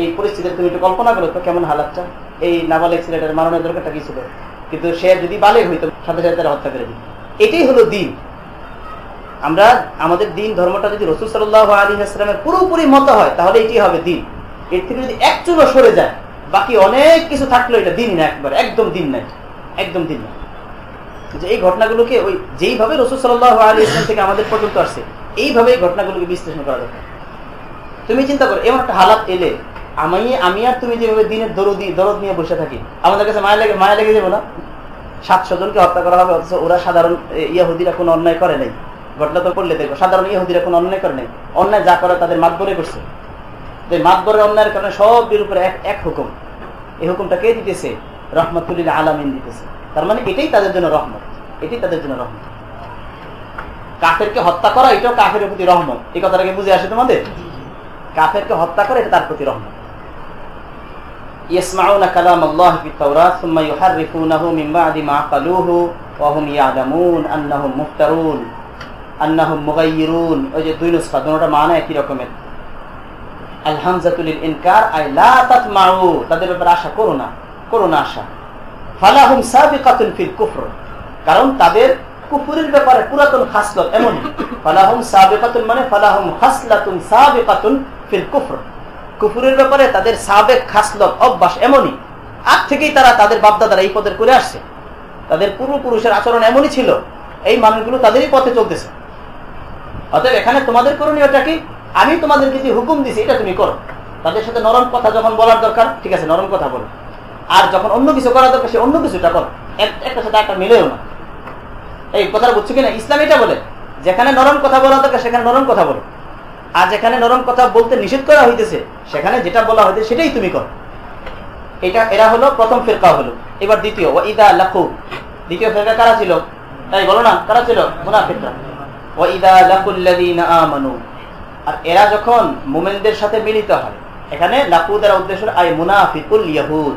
এই পরিস্থিতির তুমি একটু কল্পনা করো তো কেমন হালাতটা। এই নাবালিক ছেলেটার মারণের দরকারটা কি ছিল? কিন্তু সে যদি বালিক হইতো, সাথে সাথে তারা হত্যা করে দিত। এটাই হলো দিন। আমরা, আমাদের দিন ধর্মটা যদি রসুল সাল্লাহ আলী আসলামের পুরোপুরি মতো হয়, তাহলে এটি হবে দিন। এর থেকে যদি এক চুলো সরে যায়, বাকি অনেক কিছু থাকল এটা দিন না একবার, একদম দিন নাই, একদম দিন নাই। যে এই ঘটনাগুলোকে ওই যেইভাবে রসুল সাল্লাহ আলী ইসলাম থেকে আমাদের পর্যন্ত আসছে এইভাবে এই ঘটনাগুলোকে বিশ্লেষণ করা দরকার তুমি চিন্তা করো, এমন একটা হালাত এলে, আমি আমি আর তুমি যেভাবে দিনের দরদি দরদ নিয়ে বসে থাকি, আমাদের কাছে মায়া লেগে মায়া লেগে যাব না? সাতশো জনকে হত্যা করা হবে, অথচ ওরা সাধারণ ইয়াহুদিরা কোনো অন্যায় করে নাই। ঘটনা তো করলে দেখো, সাধারণ ইহুদিরা কোনো অন্যায় করে নাই। অন্যায় যা করে তাদের মাতবরে করছে। তো মাতবরের অন্যায়ের কারণে সবের উপরে এক এক হুকুম। এই হুকুমটা কে দিতেছে? রহমতুল্লিল আলামিন দিতেছে। তার মানে এটাই তাদের জন্য রহমত। এটাই তাদের জন্য রহমত। কাফেরকে হত্যা করা এটাও কাফের প্রতি রহমত। এই কথাটাকে বুঝে আসে তোমাদের? কাফেরকে হত্যা করে এটা তার প্রতি রহমত। يسمعون كلام الله في التوراة ثم يحرفونه من بعد ما عقلوه وهم يعلمون أنهم مفترون أنهم مغيرون ওই যে দুই নুসখা দুটোটা মানে একই রকমের আল হামজাতুল ইনকার আই লা তাতমাউ তাদের ব্যাপারে আশা করো না করো না আশা ফালাহুম সাবিকাতুন ফিল কুফর কারণ তাদের কুফুরের ব্যাপারে পুরাতন খাসলত এমন ফালাহুম সাবিকাতুন মানে ফালাহুম খাসলাতুন সাবিকাতুন ফিল কুফর কুফুরের ব্যাপারে তাদের সাবেক খাসলত অভ্যাস এমনই। আগ থেকেই তারা তাদের বাপদাদারা এই পদের করে আসছে। তাদের পূর্বপুরুষের আচরণ এমনই ছিল। এই মানুষগুলো তাদেরই পথে চলতেছে। অতএব এখানে তোমাদের করণীয়টা কি? আমি তোমাদেরকে যে হুকুম দিছি, এটা তুমি করো। তাদের সাথে নরম কথা যখন বলার দরকার, ঠিক আছে, নরম কথা বলো। আর যখন অন্য কিছু করা দরকার, সে অন্য কিছুটা করো। একটা সাথে একটা মিলেও না। এই কথাটা বুঝছ কিনা? ইসলাম এটা বলে, যেখানে নরম কথা বলা দরকার, সেখানে নরম কথা বলো। আর যেখানে নরম কথা বলতে নিষেধ করা হইতেছে, সেখানে যেটা বলা হইতেছে সেটাই তুমি করো। এটা, এরা হলো প্রথম ফেরকা হলো। এবার দ্বিতীয় ইদা লাখু দ্বিতীয় ফেরকা কারা ছিল? তাই বলো না, কারা ছিল? আর এরা যখন মুমিনদের সাথে মিলিত হয়, এখানে লাকু দ্বারা উদ্দেশ্য আই মুনাফিকুল ইয়াহুদ।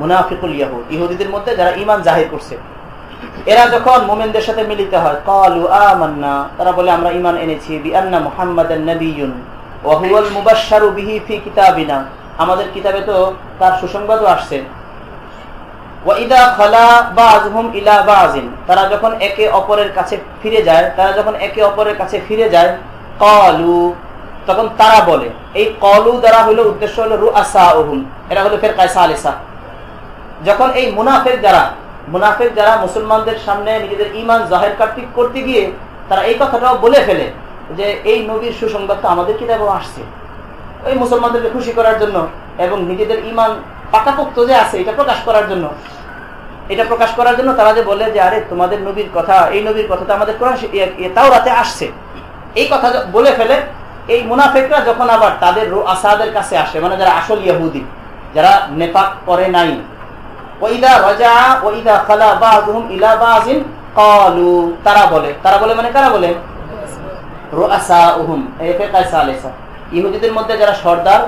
মুনাফিকুল ইয়াহুদ, ইহুদিদের মধ্যে যারা ইমান জাহির করছে। এরা যখন মোমেনদের সাথে মিলিত হয়, কালু আমান্না, তারা বলে, আমরা ইমান এনেছি, বিআন্না মুহাম্মাদান নাবিয়্যুন, ওয়া হুয়াল মুবাশশারু বিহি ফি কিতাবিনা। আমাদের কিতাবে তো তার সুসংবাদও আসছে। ওয়া ইদা খালা বাযহুম ইলা বাযিন, তারা যখন একে অপরের কাছে ফিরে যায়, তারা যখন একে অপরের কাছে ফিরে যায়, কালু, তখন তারা বলে, এই কলু দ্বারা হলো উদ্দেশ্য হলো রুআসাউহুম, এরা হলো ফিরকায়ে সালিসা। যখন এই মুনাফিক যারা মুনাফিক যারা মুসলমানদের সামনে নিজেদের ইমান জাহের কার্তিক করতে গিয়ে তারা এই কথাটাও বলে ফেলে যে এই নবীর সুসংবাদ তো আমাদের কিতাবেও আসছে। ওই মুসলমানদেরকে খুশি করার জন্য এবং নিজেদের ইমান পাকাপোক্ত যে আছে এটা প্রকাশ করার জন্য। এটা প্রকাশ করার জন্য তারা যে বলে যে, আরে, তোমাদের নবীর কথা, এই নবীর কথা তো আমাদের তাও রাতে আসছে। এই কথা বলে ফেলে এই মুনাফেকরা যখন আবার তাদের আসাদের কাছে আসে মানে যারা আসল ইয়াহুদি যারা নেপাক করে নাই ওইদা রাজা ওইদা খালা ইলা তারা বলে তারা বলে মানে কারা বলে? ইহুদিদের মধ্যে যারা সর্দার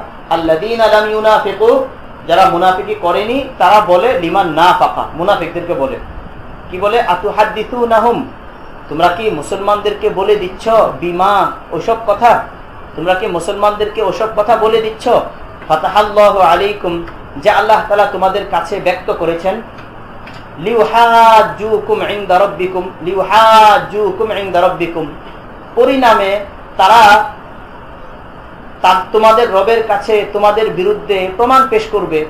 ইউনাফিকু, যারা মুনাফিকি করেনি, তারা বলে লিমান না ফাকা মুনাফিকদেরকে বলে। কি বলে? আতুহাদ্দিসুনাহুম, তোমরা কি মুসলমানদেরকে বলে দিচ্ছ? বিমা, ওসব কথা? তোমরা কি মুসলমানদেরকে ওসব কথা বলে দিচ্ছ? ফাতাহাল্লাহু আলাইকুম। যে আল্লাহ তালা তোমাদের কাছে ব্যক্ত করেছেন পরিণামে তারা তোমাদের রবের কাছে তোমাদের বিরুদ্ধে প্রমাণ পেশ করবে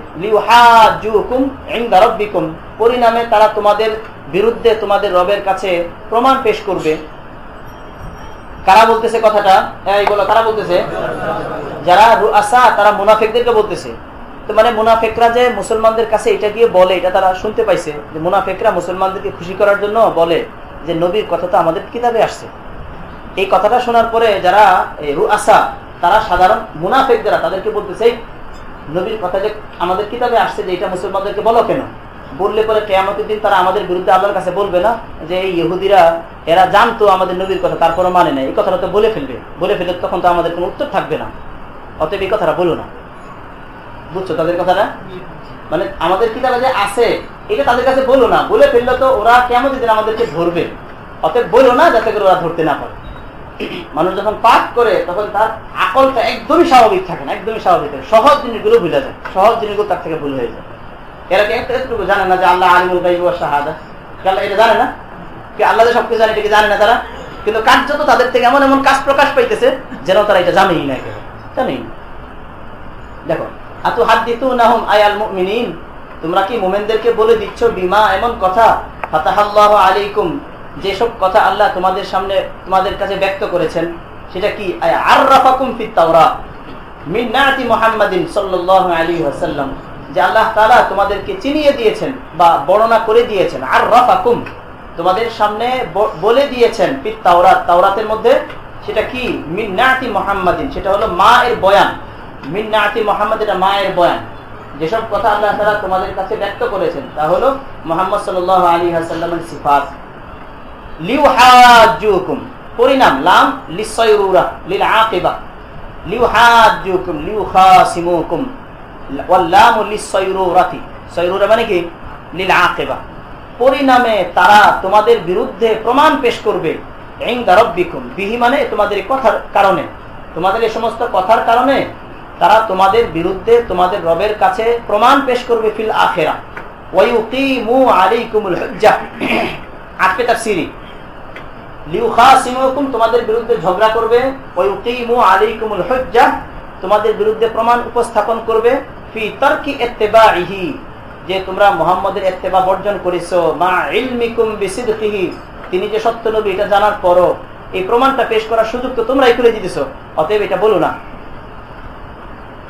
পরিণামে তারা তোমাদের বিরুদ্ধে তোমাদের রবের কাছে প্রমাণ পেশ করবে। কারা বলতেছে কথাটা? কারা বলতেছে? যারা আসা তারা মুনাফিকদেরকে বলতেছে। তো মানে মুনাফেকরা যে মুসলমানদের কাছে এটা গিয়ে বলে, এটা তারা শুনতে পাইছে। যে মুনাফেকরা মুসলমানদেরকে খুশি করার জন্য বলে যে নবীর কথা তো আমাদের কিতাবে আসছে। এই কথাটা শোনার পরে যারা আসা তারা সাধারণ মুনাফেক যারা তাদেরকে বলতেছে নবীর কথা যে আমাদের কিতাবে আসছে যে এটা মুসলমানদেরকে বলো কেন? বললে পরে কেয়ামতের দিন তারা আমাদের বিরুদ্ধে আল্লাহর কাছে বলবে না যে, এই ইহুদিরা, এরা জানতো আমাদের নবীর কথা তারপরে মানে না এই কথাটা তো বলে ফেলবে। বলে ফেলে তখন তো আমাদের কোনো উত্তর থাকবে না। অতএব এই কথাটা বলো না। বুঝছ তাদের কথাটা? মানে আমাদের কিতাবে যে আছে, এটা তাদের কাছে বলো না। বলে ফেললে তো ওরা কেমন দিন আমাদেরকে ধরবে? অতএব বলো না যাতে করে ওরা ধরতে না পারে। মানুষ যখন পাঠ করে, তখন তার আকলটা একদমই স্বাভাবিক থাকে না, একদমই স্বাভাবিক থাকে সহজ জিনিসগুলো ভুলে যায়। সহজ জিনিসগুলো তার থেকে ভুল হয়ে যায়। এরা কি একটা একটু জানে না যে আল্লাহ আলিমুল গাইব শাহাদা? আল্লাহ এটা জানে না? কি আল্লাহ যে সবকিছু জানে, এটা জানে না তারা? কিন্তু কার্য তো তাদের থেকে এমন এমন কাজ প্রকাশ পাইতেছে যেন তারা এটা জানেই না কেউ। জানেই দেখো তোমরা কি মোমেনদেরকে বলে দিচ্ছ, বিমা এমন কথা? ফাতাহাল্লাহু আলাইকুম। যেসব কথা আল্লাহ তোমাদের সামনে, তোমাদের কাছে ব্যক্ত করেছেন, সেটা কি? সাল্লাল্লাহু আলাইহি যে আল্লাহ তোমাদেরকে চিনিয়ে দিয়েছেন বা বর্ণনা করে দিয়েছেন। আররাফাকুম। তোমাদের সামনে বলে দিয়েছেন তাওরাত। তাওরাতের মধ্যে সেটা কি? মিন নাতি মুহাম্মাদিন। সেটা হলো মা এর বয়ান। মিন নাতি মুহাম্মাদ এটা মা এর বয়ান। যেসব কথা আল্লাহ তোমাদের কাছে ব্যক্ত করেছেন, তা হলো মুহাম্মদ সাল্লাল্লাহু আলাইহি ওয়াসাল্লামের সিফাত। লিউহাজুকুম পরিণাম, লাম লিসাইরুরা লিল আকিবা লিউহাজুকুম লিউখাসিমুকুম ওয়াল্লামু লিসাইরুরাতি সাইরুরা মানে কি? লিল আকিবা পরিণামে তারা তোমাদের বিরুদ্ধে প্রমাণ পেশ করবে। বিহি মানে তোমাদের কথার কারণে। তোমাদের এই সমস্ত কথার কারণে তারা তোমাদের বিরুদ্ধে তোমাদের রবের কাছে প্রমাণ পেশ করবে ফিল আখেরা। যে তোমরা বর্জন করেছ। মা তিনি যে সত্য নবী, এটা জানার পরও এই প্রমাণটা পেশ করার সুযোগ তো তোমরাই করে দিতেছো। অতএব এটা বলো না।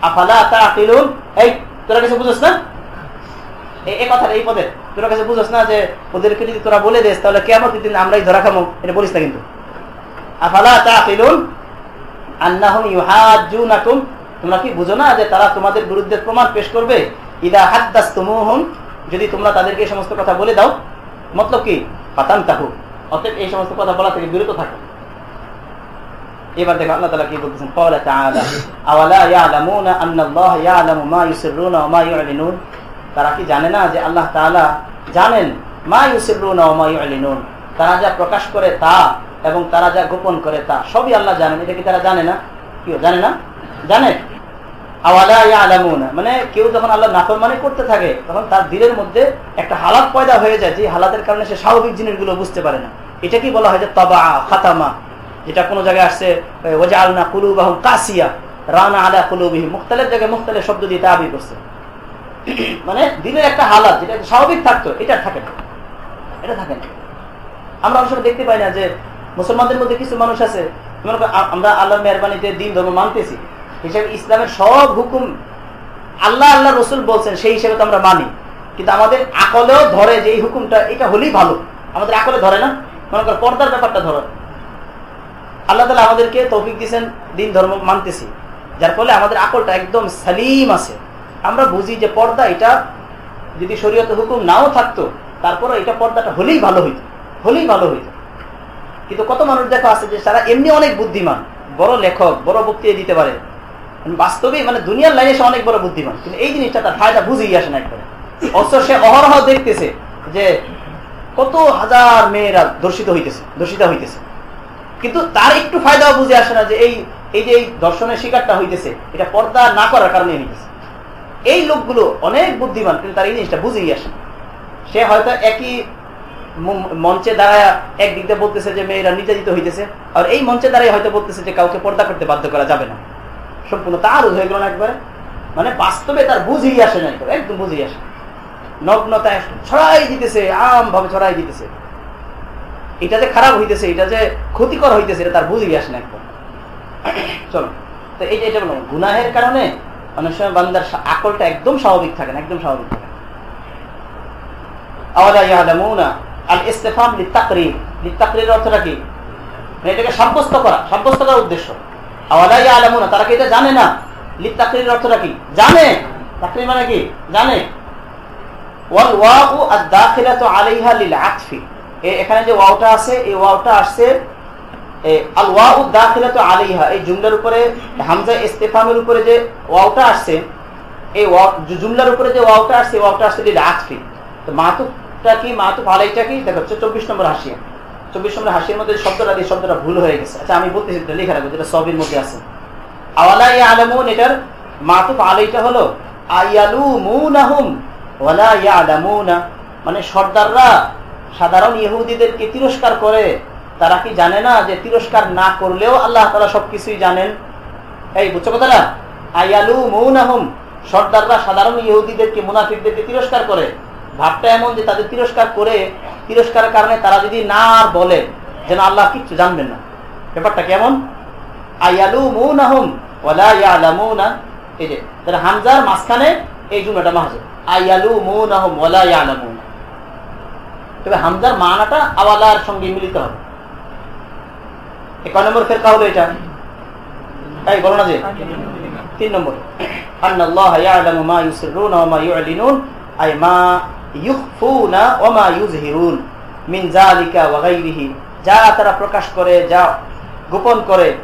আফালা এই, তোরা কিছু না? এই কথাটা এই তোরা না যে ওদেরকে যদি তোরা বলে তাহলে কেমন ধরা এটা বলিস না কিন্তু। আফালা ইউহাজ্জুনাকুম। তোমরা কি বুঝো না যে তারা তোমাদের বিরুদ্ধে প্রমাণ পেশ করবে? ইদা হাদ্দাস্তুমুহুম। যদি তোমরা তাদেরকে এই সমস্ত কথা বলে দাও, মতলব কি? পাতান তাহু অতএব এই সমস্ত কথা বলা থেকে বিরত থাকো। এবার দেখো আল্লাহ তাআলা কি বলতেছেন? ক্বালা তাআলা, আওয়ালা ইয়ালামুনা তারা কি জানে না যে আল্লাহ তাআলা জানেন মা ইউলিনুন? তারা যা প্রকাশ করে তা এবং তারা যা গোপন করে তা সবই আল্লাহ জানেন। এটা কি তারা জানে না? কি জানে না? জানে? মানে কেউ যখন আল্লাহ নাফরমানি করতে থাকে, তখন তার দিলের মধ্যে একটা হালাত পয়দা হয়ে যায়, যে হালাতের কারণে সে স্বাভাবিক জিনিসগুলো বুঝতে পারে না। এটা কি বলা হয় যে তবা খাতামা? যেটা কোনো জায়গায় আসছে ওজা আলনা কুলুবাহম কাসিয়া, রানা আলা কুলুবিহি মুখতালের জায়গায় মুখতালের শব্দ দিয়ে তাবি করছে। মানে দিনের একটা হালাত, যেটা স্বাভাবিক থাকতো, এটা থাকে না। এটা থাকে না। আমরা অবশ্য দেখতে পাই না যে মুসলমানদের মধ্যে কিছু মানুষ আছে আমরা আল্লাহর মেহরবানিতে দিন, ধর্ম মানতেছি। হিসেবে ইসলামের সব হুকুম আল্লাহ আল্লাহ রসুল বলছেন, সেই হিসেবে তো আমরা মানি। কিন্তু আমাদের আকলেও ধরে যে এই হুকুমটা, এটা হলেই ভালো। আমাদের আকলে ধরে না? মনে কর পর্দার ব্যাপারটা ধরে আল্লাহ তালা আমাদেরকে তৌফিক দিয়েছেন, দিন ধর্ম মানতেছি। যার ফলে আমাদের আকলটা একদম সালিম আছে। আমরা বুঝি যে পর্দা এটা যদি শরীয়ত হুকুম নাও থাকতো তারপরে এটা পর্দাটা হলেই ভালো হইত, হলেই ভালো হইত। কিন্তু কত মানুষ দেখো আছে যে তারা এমনি অনেক বুদ্ধিমান, বড় লেখক, বড় বক্তৃতা দিতে পারে। বাস্তবে মানে দুনিয়ার লাইনে সে অনেক বড় বুদ্ধিমান, কিন্তু এই জিনিসটা তার ফায়দা বুঝেই আসে না একবারে। অথচ সে অহরহ দেখতেছে যে কত হাজার মেয়েরা দর্শিত হইতেছে দর্শিতা হইতেছে। কিন্তু তার একটু ফায়দাও বুঝে আসে না যে এই এই যে এই দর্শনের শিকারটা হইতেছে, এটা পর্দা না করার কারণে হইতেছে। এই লোকগুলো অনেক বুদ্ধিমান, কিন্তু তার এই জিনিসটা বুঝেই আসে সে হয়তো একই মঞ্চে দাঁড়ায় একদিক বলতেছে যে মেয়েরা নির্যাতিত হইতেছে, আর এই মঞ্চে দাঁড়ায় হয়তো বলতেছে যে কাউকে পর্দা করতে বাধ্য করা যাবে না। সম্পূর্ণ তার হয়ে গেল না একবারে। মানে বাস্তবে তার বুঝেই আসে না একদম বুঝেই আসে নগ্নতায় ছড়াই দিতেছে, আম ভাবে ছড়াই দিতেছে। এটা যে খারাপ হইতেছে, এটা যে ক্ষতিকর হইতেছে, এটা তার বুঝেই আসে না একবার চলো, তো এই যে এটা বললাম গুনাহের কারণে অনেক সময় বান্দার আকলটা একদম স্বাভাবিক থাকে না, একদম স্বাভাবিক থাকে অর্থটা কি? এটাকে সাব্যস্ত করা করার উদ্দেশ্য। তারা কি এটা জানে না? অর্থটা কি? জানে। মানে কি? জানে। এখানে যে ওয়াওটা আছে, এই ওয়াওটা আসছে আল ওয়াউ আলাইহা, এই জুমলার উপরে, হামজা ইস্তেফামের উপরে যে ওয়াওটা আসছে, এই জুমলার উপরে যে ওয়াওটা আসছে ওয়াওটা আসছে তো মাতুফটা কি, মাতুফ আলাইটা কি? দেখো চব্বিশ নম্বর হাসিয়া চব্বিশ নম্বর হাসির মধ্যে শব্দটা দিয়ে শব্দটা ভুল হয়ে গেছে। আচ্ছা আমি বলতেছি লেখা রাখব যেটা সবের মধ্যে আছে। আওয়ালা আলামুন এটার মাতুফ আলাইটা হলো আয়ালু মুনাহুম ওয়ালা ইয়ালামুনা। মানে সর্দাররা সাধারণ ইহুদিদেরকে তিরস্কার করে, তারা কি জানে না যে তিরস্কার না করলেও আল্লাহ তারা সবকিছুই জানেন? এই, বুঝছ কথাটা? আয়ালু মৌনাহুম সর্দাররা সাধারণ ইহুদিদেরকে মুনাফিকদেরকে তিরস্কার করে। ভাবটা এমন যে তাদের তিরস্কার করে, তিরস্কারের কারণে তারা যদি না আর বলে, যেন আল্লাহ কিচ্ছু জানবেন না। ব্যাপারটা কেমন? আয়ালু মুনাহুম ইয়ালামুনা। এই যে, তাহলে হামজার মাঝখানে এই জুমলাটা মাহাজ আয়ালু মুনাহুম ওয়ালা ইয়ালামুনা। তবে হামজার মানাটা আওয়ালার সঙ্গে মিলিত হবে। কয় নম্বর ফেরকা এটা? তাই বলো না যে? তিন নম্বর। যা তারা প্রকাশ করে, যা গোপন করে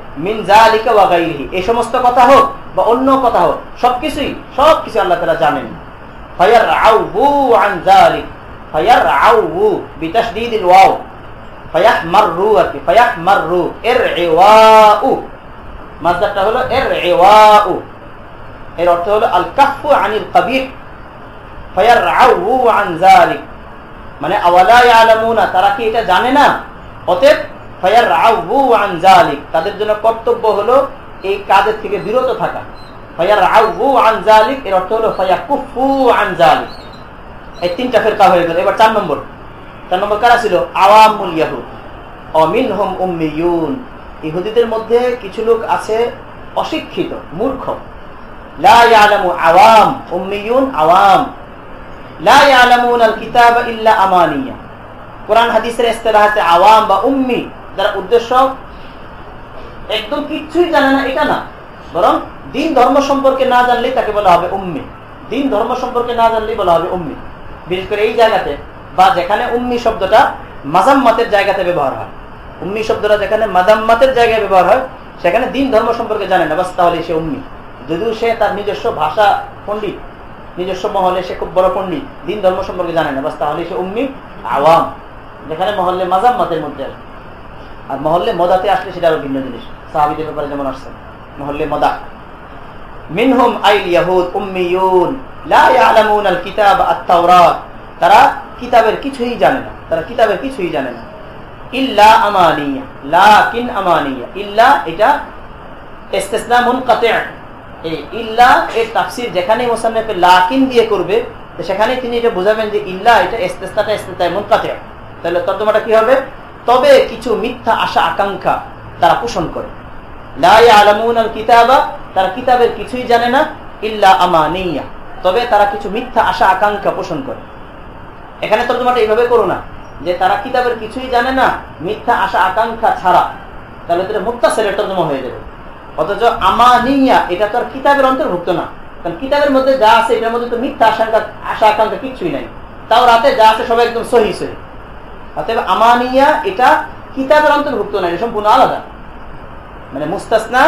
এই সমস্ত কথা হোক বা অন্য কথা হোক, সবকিছুই, সবকিছু আল্লাহ তাআলা জানেন। হলো কাফু মানে আওয়ালা তারা কি এটা জানে না অতএব তাদের জন্য কর্তব্য হলো এই কাজের থেকে বিরত থাকা ফায়ারআউ আন যালিক এর অর্থ হলো ফায়াকুফু আন যালিক এই তিনটা ফেরকা হয়ে গেল। এবার চার নম্বর। চার নম্বর কারা ছিল? আওয়ামুল ইয়াহুদ। অমিনহুম উম্মিয়ুন। ইহুদিদের মধ্যে কিছু লোক আছে অশিক্ষিত, মূর্খ। আওয়াম আওয়াম। কোরআন হাদিসের আওয়াম বা উম্মি, যার উদ্দেশ্য একদম জানে না এটা না। বরং দিন ধর্ম সম্পর্কে না জানলেই তাকে বলা হবে উম্মি। দিন ধর্ম সম্পর্কে না জানলেই বলা হবে উম্মি। বিশেষ করে এই জায়গাতে বা যেখানে উম্মি শব্দটা মাজাম্মাতের জায়গাতে ব্যবহার হয়। উম্মি শব্দটা যেখানে মাজাম্মাতের জায়গায় ব্যবহার হয়, সেখানে দিন ধর্ম সম্পর্কে জানে না, বাস তাহলে সে উম্মি। যদিও সে তার নিজস্ব ভাষা পণ্ডিত, নিজস্ব মহলে সে খুব বড় পণ্ডিত, দিন ধর্ম সম্পর্কে জানে না, বাস তাহলে সে উম্মি আওয়াম। যেখানে মহল্লে মাজাম্মাতের মধ্যে আসে আর মহল্লে মদাতে আসলে সেটা আরও ভিন্ন জিনিস। সাহাবিদের ব্যাপারে যেমন আসছে, মহল্লে মদা। মিনহুম আইল ইয়াহুদ উম্মিয়ুন। লা ইয়ালামুন কিতাব আত-তাওরাত। তারা কিতাবের কিছুই জানে না। তারা কিতাবের কিছুই জানে না। ইল্লা আমানিয়া। লাকিন আমানিয়া। ইল্লা এটা ইস্তিসনা মুনকাতি' এই ইল্লা এর তাফসীর যেখানে লাকিন দিয়ে করবে, তো সেখানে তিনি এটা বোঝাবেন যে ইল্লা এটা ইস্তিসনাটা ইস্তিসনা মুনকাতি' তাহলে তর্জমাটা কি হবে? তবে কিছু মিথ্যা আশা আকাঙ্ক্ষা তারা পোষণ করে। লা ইয়ালামুন আল কিতাবা তারা কিতাবের কিছুই জানে না, ইল্লা আমানিয়া। তবে তারা কিছু মিথ্যা আশা, আকাঙ্ক্ষা পোষণ করে। এখানে তর্জমাটা এইভাবে করো না, যে তারা কিতাবের কিছুই জানে না, মিথ্যা আশা, আকাঙ্ক্ষা ছাড়া। তাহলে তো মুক্তা সেলের তর্জমা হয়ে যাবে। অথচ আমানিয়া, এটা তো আর কিতাবের অন্তর্ভুক্ত না। কারণ কিতাবের মধ্যে যা আছে, এটার মধ্যে তো মিথ্যা আশঙ্কা, আশা, আকাঙ্ক্ষা কিছুই নাই। তাও রাতে যা আছে সবাই একদম সহি সহি। অতএব আমানিয়া, এটা কিতাবের অন্তর্ভুক্ত নাই সম্পূর্ণ আলাদা। মানে মুস্তাসনা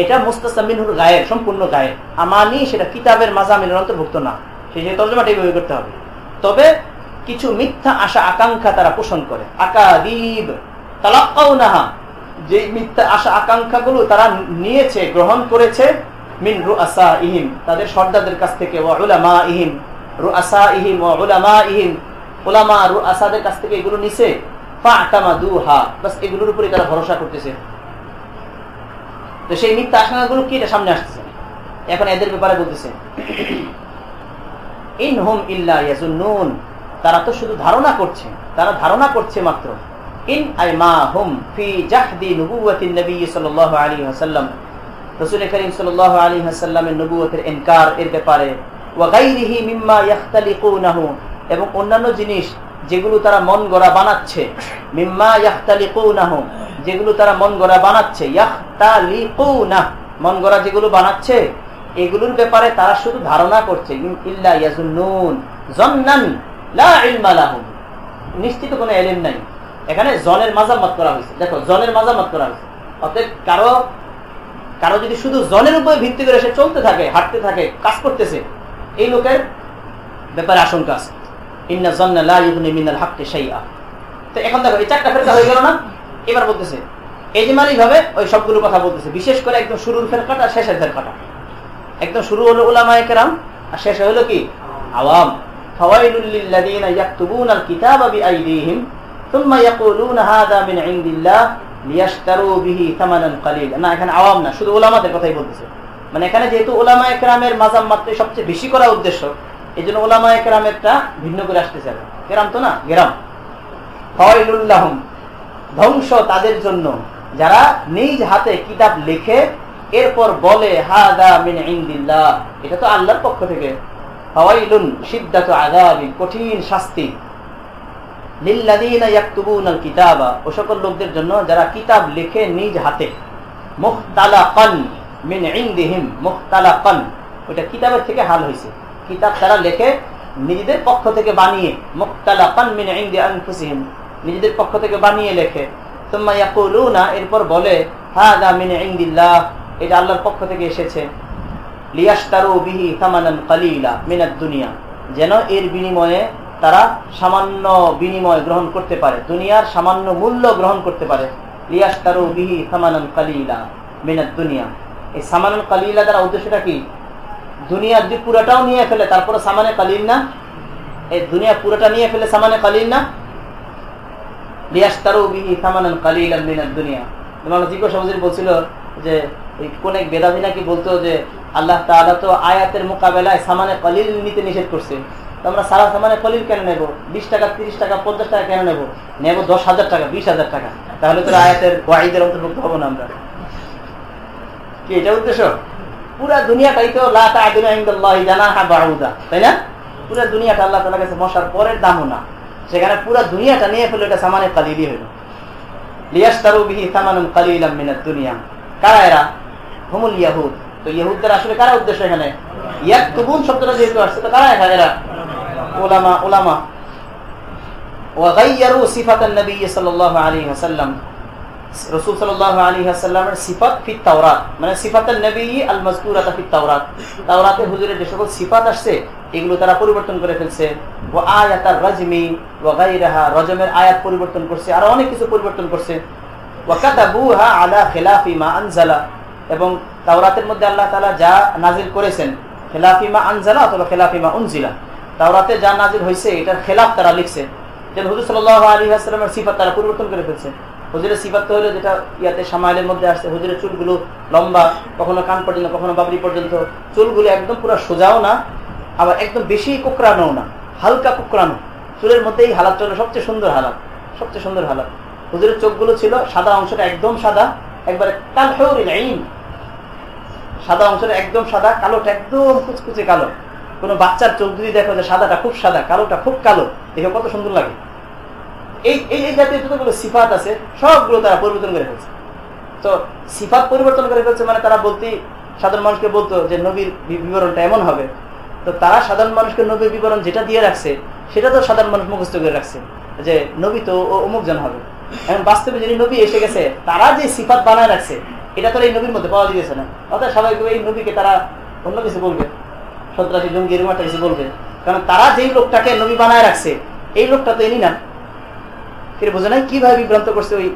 এটা মুস্তাসনা মিনহুর গায়ের সম্পূর্ণ গায়ের আমানি সেটা কিতাবের মাজামিনের অন্তর্ভুক্ত না। সেই সেই তর্জমাটা এইভাবে করতে হবে। তবে কিছু মিথ্যা আশা, আকাঙ্ক্ষা তারা পোষণ করে। আকাদিব তালাক্কাও নাহা যে মিথ্যা আশা, আকাঙ্ক্ষাগুলো তারা নিয়েছে, গ্রহণ করেছে, মিন রু আসা ইহিম তাদের সর্দারদের কাছ থেকে ওলামা ইহিম রু আসা ইহিম ওলামা ইহিম ওলামা রু আসাদের কাছ থেকে এগুলো নিছে। ফা আকামা দু হা বাস এগুলোর উপরে তারা ভরসা করতেছে। তো সেই মিথ্যা আশঙ্কাগুলো কি এটা সামনে আসতেছে? এখন এদের ব্যাপারে বলতেছে ইন হোম ইল্লা তারা তো শুধু ধারণা করছে, তারা ধারণা করছে মাত্র। ইন হুম ফি জাহদি করিম নবুয়তের এর ব্যাপারে এবং অন্যান্য জিনিস যেগুলো তারা মন গড়া বানাচ্ছে। মিম্মা ইয়াখতালিকুনাহু যেগুলো তারা মন গড়া বানাচ্ছে। মন গড়া যেগুলো বানাচ্ছে, এগুলোর ব্যাপারে তারা শুধু ধারণা করছে। ইল্লা নিশ্চিত কোনো এলেম নাই। এখানে জনের মাজামত করা হয়েছে। দেখো, জনের মাজামত করা হয়েছে। অতএব কারও কারও যদি শুধু জনের উপরে ভিত্তি করে সে চলতে থাকে, হাঁটতে থাকে, কাজ করতেছে, এই লোকের ব্যাপারে আশঙ্কা আছে। না? বিশেষ করে একদম শুরুর ফেরকাটা, শেষের ফেরকাটা। একদম শুরু হলো আর শেষে হলো কি? আওয়াম। না কথাই বলতেছে। মানে এখানে যেহেতু ওলামা একরামের মাজাম মাত্র সবচেয়ে বেশি করা উদ্দেশ্য এই জন্য ওলামা একরামেরটা ভিন্ন করে আসতেছে কেরাম তো না? গেরাম। ফয়লুল্লাহম ধ্বংস তাদের জন্য। যারা নিজ হাতে কিতাব লিখে, এরপর বলে মিন এটা তো আল্লাহর পক্ষ থেকে। কঠিন শাস্তি। কিতাবা, ও সকল লোকদের জন্য যারা কিতাব লিখে নিজ হাতে। মুখতালাকান মিন ইনদিহিম, মুখতালাকান। ওটা কিতাবের থেকে হাল হয়েছে কিতাব তারা লেখে নিজেদের পক্ষ থেকে বানিয়ে নিজেদের পক্ষ থেকে বানিয়ে লেখে। ইয়াকুলুনা, এরপর বলে, হাদা ইনদিল্লাহ এটা আল্লাহর পক্ষ থেকে এসেছে। দুনিয়া, যেন এর বিনিময়ে তারা সামান্য বিনিময় গ্রহণ করতে পারে, দুনিয়ার সামান্য মূল্য গ্রহণ করতে পারে। লিয়াশতারু বিহি থামানান কালিলা মিনাদ দুনিয়া। এই সামানান কালিলা দ্বারা উদ্দেশ্যটা কি? দুনিয়া যদি পুরাটাও নিয়ে ফেলে, তারপরে সামানে কালিল না? এই দুনিয়া পুরোটা নিয়ে ফেলে সামানে কালিল না? আল্লাহ আয়াতের মোকাবেলায় সামানে নিতে নিষেধ করছে। তো আমরা সারা সামানে কেন নেব? বিশ টাকা, তিরিশ টাকা, পঞ্চাশ টাকা কেন নেব? নেব দশ হাজার টাকা, বিশ হাজার টাকা। তাহলে আয়াতের অন্তর্ভুক্ত হব না আমরা। কি এটা উদ্দেশ্য? পুরা দুনিয়াটাই তো তাই না? পুরা দুনিয়াটা আল্লাহ কাছে মশার পরের দামও না। সেখানে পুরা দুনিয়াটা নিয়ে ফেলে এটা সামানে কালিদি হইল লিয়াস্তারু আসলে কারা উদ্দেশ্য এখানে? ইয়াক কারা এখানে এরা ওলামা ওলামা ওয়াগাইয়ারু সিফাতান রসুল সাল্লাহ আলী সিফাত ফিত তাওরাত। মানে সিফাতের নবী আল মজকুরাত ফিত তাওরাত। তাওরাতের হুজুরের যে সকল সিফাত আসছে, এগুলো তারা পরিবর্তন করে ফেলছে। ও আয়াত আর রাজমি ও গাইরাহা রজমের আয়াত পরিবর্তন করছে, আর অনেক কিছু পরিবর্তন করছে। আলা খেলাফি মা আনজালা। এবং তাওরাতের মধ্যে আল্লাহ তালা যা নাজিল করেছেন খেলাফিমা আনজালা অথবা খেলাফিমা উনজিলা, তাওরাতে যা নাজিল হয়েছে এটার খেলাফ তারা লিখছে। যেন হুজুর সাল্লাহ আলী আসসালামের সিফাত তারা পরিবর্তন করে ফেলছে। হুজুরের সিফাত হলো যেটা ইয়াতে সামাইলের মধ্যে আসছে। হুজুরের চুলগুলো লম্বা, কখনো কান পর্যন্ত, কখনো বাবরি পর্যন্ত। চুলগুলো একদম পুরো সোজাও না, আবার একদম বেশি কোকরানো না, হালকা কোকরানো চুলের মধ্যে এই হালাত চলে, সবচেয়ে সুন্দর হালাত, সবচেয়ে সুন্দর হালাত। হুজুরের চোখগুলো ছিল সাদা অংশটা একদম সাদা, একবারে কাল হেউরিন সাদা অংশটা একদম সাদা, কালোটা একদম কুচকুচে কালো। কোনো বাচ্চার চোখ যদি দেখো যে সাদাটা খুব সাদা, কালোটা খুব কালো, দেখে কত সুন্দর লাগে। এই এই জাতীয় যতগুলো সিফাত আছে, সবগুলো তারা পরিবর্তন করে ফেলছে। তো সিফাত পরিবর্তন করে ফেলছে মানে তারা সাধারণ মানুষকে বলতো যে নবীর বিবরণটা এমন হবে। তো তারা সাধারণ মানুষকে নবীর বিবরণ যেটা দিয়ে রাখছে, সেটা তো সাধারণ মানুষ মুখস্থ করে রাখছে, যে নবী তো অমুক জন হবে। এখন বাস্তবে যিনি নবী এসে গেছে, তারা যে সিফাত বানায় রাখছে, এটা তো এই নবীর মধ্যে পাওয়া দিয়েছে না। অর্থাৎ স্বাভাবিক এই নবীকে তারা অন্য কিছু বলবে। সন্ত্রাসী জঙ্গি এরকম একটা কিছু বলবে। কারণ তারা যেই লোকটাকে নবী বানায় রাখছে, এই লোকটা তো এনি না। ফিরে বোঝে নাই কীভাবে বিভ্রান্ত করছে ওই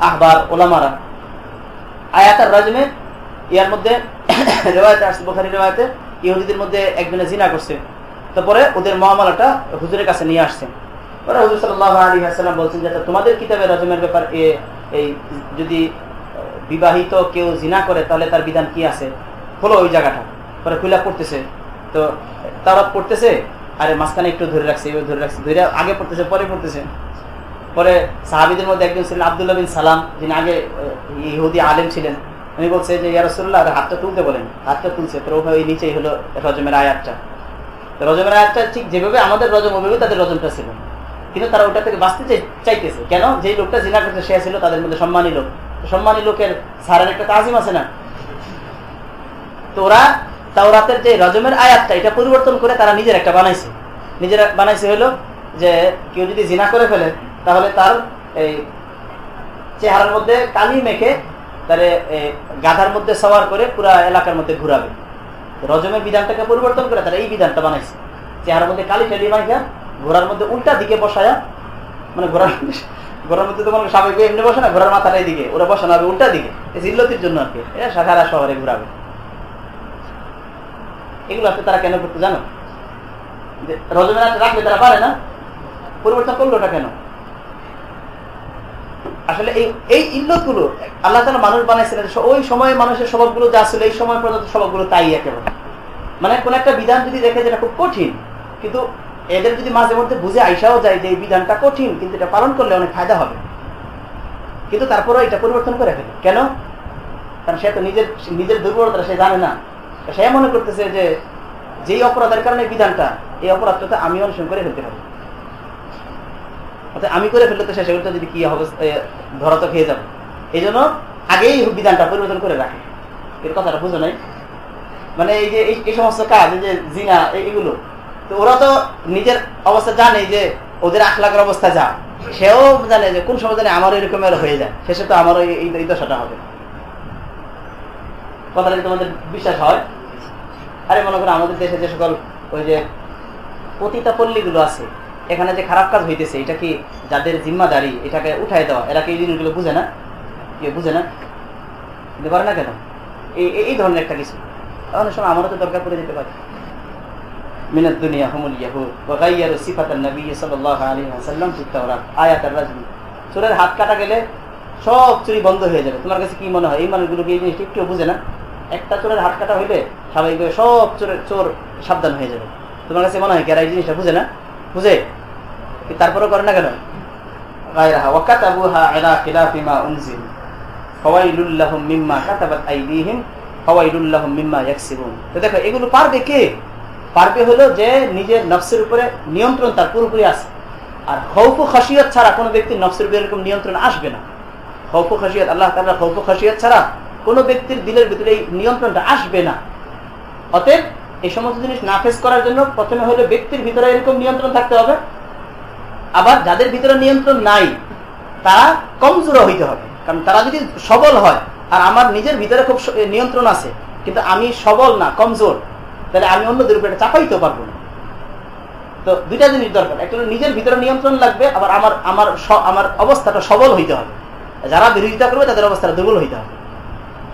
আহবার ওলামারা। আয়াতার রাজমে ইয়ার মধ্যে রেওয়ায়তে আসছে, বোখারি রেওয়ায়তে, ইহুদিদের মধ্যে একজনে জিনা করছে। তারপরে ওদের মহামালাটা হুজুরের কাছে নিয়ে আসছে। ওরা হুজুর সাল্লাহ আলী হাসালাম বলছেন যে তোমাদের কিতাবের রজমের ব্যাপার এই যদি বিবাহিত কেউ জিনা করে, তাহলে তার বিধান কি আছে? হলো ওই জায়গাটা। পরে খুলা পড়তেছে। তো তারা পড়তেছে, আরে মাঝখানে একটু ধরে রাখছে ধরে রাখছে, ধরে আগে পড়তেছে, পরে পড়তেছে। পরে সাহাবিদের মধ্যে একজন ছিলেন আবদুল্লাহ বিন সালাম, যিনি আগে ইহুদি আলেম ছিলেন। উনি বলছে যে ইয়ারসুল্লাহ হাতটা তুলতে বলেন। হাতটা তুলছে, তো ওই নিচেই হলো রজমের আয়াতটা। রজমের আয়াতটা ঠিক যেভাবে আমাদের রজম ওইভাবে তাদের রজমটা ছিল। কিন্তু তারা ওটা থেকে বাঁচতে চাইতেছে। কেন? যে লোকটা জিনা করছে সে ছিল তাদের মধ্যে সম্মানী লোক। সম্মানী লোকের সারের একটা তাজিম আছে না? তো ওরা তাওরাতের যে রজমের আয়াতটা, এটা পরিবর্তন করে তারা নিজের একটা বানাইছে। নিজের বানাইছে হলো যে, কেউ যদি জিনা করে ফেলে তাহলে তার, এই, চেহারার মধ্যে কালি মেখে তারে গাধার মধ্যে সওয়ার করে পুরা এলাকার মধ্যে ঘুরাবে। রজমের বিধানটাকে পরিবর্তন করে তারা এই বিধানটা বানাইছে। চেহারার মধ্যে কালি টেলি মাইখা ঘোড়ার মধ্যে উল্টা দিকে বসায়া মানে ঘোড়ার ঘোড়ার মধ্যে তো মানে স্বাভাবিক এমনি বসে না, ঘোড়ার মাথাটা দিকে, ওরা বসানো হবে উল্টা দিকে। জিল্লতির জন্য আর কি এটা সারা শহরে ঘুরাবে। এগুলো আসলে তারা কেন করতে জানো? রজমের রাখলে তারা পারে না, পরিবর্তন করল ওটা কেন? আসলে এই এই ইল্লতগুলো আল্লাহ তালা মানুষ বানাইছিলেন ওই সময়ে মানুষের স্বভাবগুলো যা ছিল, এই সময় পর্যন্ত স্বভাবগুলো তাই একেবারে। মানে কোন একটা বিধান যদি দেখে যেটা খুব কঠিন, কিন্তু এদের যদি মাঝে মধ্যে বুঝে আইসাও যায় যে এই বিধানটা কঠিন, কিন্তু এটা পালন করলে অনেক ফায়দা হবে। কিন্তু তারপরে এটা পরিবর্তন করে ফেলে। কেন? কারণ সে তো নিজের নিজের দুর্বলতা সে জানে না। সে মনে করতেছে যে যেই অপরাধের কারণে বিধানটা, এই অপরাধটা তো আমি অনুসরণ করে ফেলতে পারি। আমি করে ফেললে তো সে সেগুলো যদি কি হবে ধরা তো খেয়ে যাবে। এই জন্য আগেই বিধানটা পরিবর্তন করে রাখে। এর কথাটা বুঝো নাই? মানে এই যে, এই সমস্ত কাজ, এই যে জিনা এইগুলো তো ওরা তো নিজের অবস্থা জানে যে ওদের আখলাগের অবস্থা যা। সেও জানে যে কোন সময় জানে আমার এরকম হয়ে যায়। শেষে তো আমারও এই দশাটা হবে। কথাটা তোমাদের বিশ্বাস হয়? আরে মনে করো আমাদের দেশে যে সকল ওই যে পতিতা পল্লীগুলো আছে এখানে যে খারাপ কাজ হইতেছে, এটা কি যাদের জিম্মাদারি, এটাকে উঠাই দেওয়া? এরা কি এই জিনিসগুলো বুঝে না? কি বুঝে না? বুঝতে পারে না কেন? এই এই ধরনের একটা কিছু। অনেক সময় আমারও তো দরকার পড়ে যেতে পারে। মিনাত দুনিয়া আয়াত আর-রাজম হাত কাটা গেলে সব চুরি বন্ধ হয়ে যাবে। তোমার কাছে কি মনে হয়? এই মানুষগুলো এই বুঝে না? একটা হাত কাটা হইলে স্বাভাবিকভাবে সব চোরের চোর সাবধান হয়ে যাবে। তোমার কাছে মনে হয় কেরা এই জিনিসটা বুঝে না? বুঝে? তারপরে করে না কেন? এগুলো পারবে কে? হলো যে নিজের নফসের উপরে নিয়ন্ত্রণ তার পুরোপুরি আছে। আর হৌফু খাসিয়ত ছাড়া কোনো ব্যক্তির নফসের উপরে এরকম নিয়ন্ত্রণ আসবে না। হৌফু খাসিয়ত আল্লাহ তাল্লাহ হৌফু খাসিয়ত ছাড়া কোনো ব্যক্তির দিলের ভিতরে এই নিয়ন্ত্রণটা আসবে না। অতএব এই সমস্ত জিনিস নাফেজ করার জন্য প্রথমে হলো ব্যক্তির ভিতরে এরকম নিয়ন্ত্রণ থাকতে হবে। আবার যাদের ভিতরে নিয়ন্ত্রণ নাই, তারা কমজোর হইতে হবে। কারণ তারা যদি সবল হয়, আর আমার নিজের ভিতরে খুব নিয়ন্ত্রণ আছে, কিন্তু আমি সবল না, কমজোর, তাহলে আমি অন্যদের উপরে চাপাইতে পারব না। তো দুইটা জিনিস দরকার। একটা নিজের ভিতরে নিয়ন্ত্রণ লাগবে, আবার আমার আমার আমার অবস্থাটা সবল হইতে হবে। যারা বিরোধিতা করবে, তাদের অবস্থাটা দুর্বল হইতে হবে।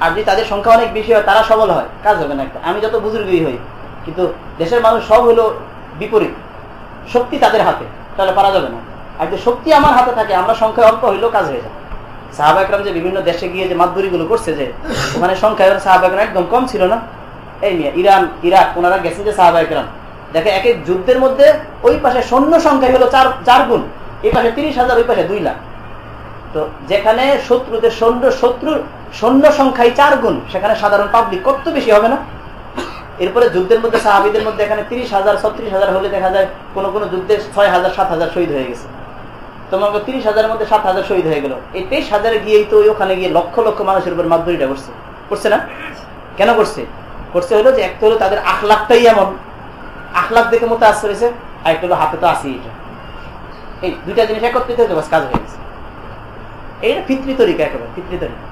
আর যদি তাদের সংখ্যা অনেক বেশি হয়, তারা সবল হয়, কাজ হবে না একটা। আমি যত বুজুর্গই হই কিন্তু দেশের মানুষ সব হলো বিপরীত। শক্তি তাদের হাতে, তাহলে পারা যাবে না। আর যে শক্তি আমার হাতে থাকে, আমরা সংখ্যায় অল্প হইলেও কাজ হয়ে যায়। সাহাবা একরাম যে বিভিন্ন দেশে গিয়ে যে মাদুরিগুলো করছে যে ওখানে সংখ্যায় সাহাবা একরাম একদম কম ছিল না। এই নিয়ে, ইরান, ইরাক, ওনারা গেছেন যে সাহাবা একরাম। দেখে এক এক যুদ্ধের মধ্যে ওই পাশে সৈন্য সংখ্যা হলো চার চার গুণ। এই পাশে তিরিশ হাজার, ওই পাশে দুই লাখ। তো যেখানে শত্রুদের সৈন্য, শত্রুর সৈন্য সংখ্যায় চার গুণ, সেখানে সাধারণ পাবলিক কত বেশি হবে না? এরপরে যুদ্ধের মধ্যে সাহাবিদের মধ্যে এখানে তিরিশ হাজার, ছত্রিশ হাজার হলে দেখা যায় কোন কোন যুদ্ধে ছয় হাজার, সাত হাজার শহীদ হয়ে গেছে। তোমার তিরিশ হাজারের মধ্যে সাত হাজার শহীদ হয়ে গেল। এই তেইশ হাজারে গিয়েই তো ওখানে গিয়ে লক্ষ লক্ষ মানুষের উপর মাদুরিটা করছে। করছে না? কেন করছে? করছে হলো যে একটা হলো তাদের আখ লাখটাই এমন। আখ লাখ দেখে মতো আস করেছে আর একটা হলো হাতে তো আসি এটা। এই দুইটা জিনিস একত্রিত হয়েছে বাস কাজ হয়ে গেছে। এইটা ফিত্রি তরিকা একেবারে, ফিত্রি তরিকা।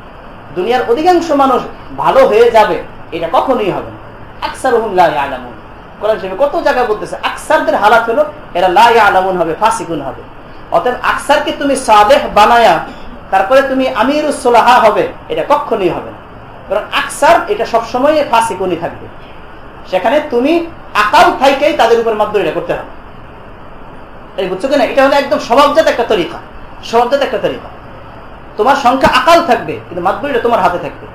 দুনিয়ার অধিকাংশ মানুষ ভালো হয়ে যাবে, এটা কখনোই হবে না। কত জায়গায় বলতেছে, আকসারদের হালাত হলো, এরা লাই আলামুন হবে, ফাসিকুন হবে। অতএব আকসারকে তুমি সাদেহ বানায়া, তারপরে তুমি আমির সোলাহা হবে, এটা কখনোই হবে না। কারণ আকসার এটা সবসময় ফাসিকুনই থাকবে। সেখানে তুমি আকাল থাইকেই তাদের উপর মাধ্যমে এটা করতে হবে। এই বুঝছ কিনা? এটা হলো একদম স্বভাবজাত একটা তরিকা। স্বভাবজাত একটা তরিকা। তোমার সংখ্যা আকাল থাকবে, কিন্তু মাদবরিটা তোমার হাতে থাকবে।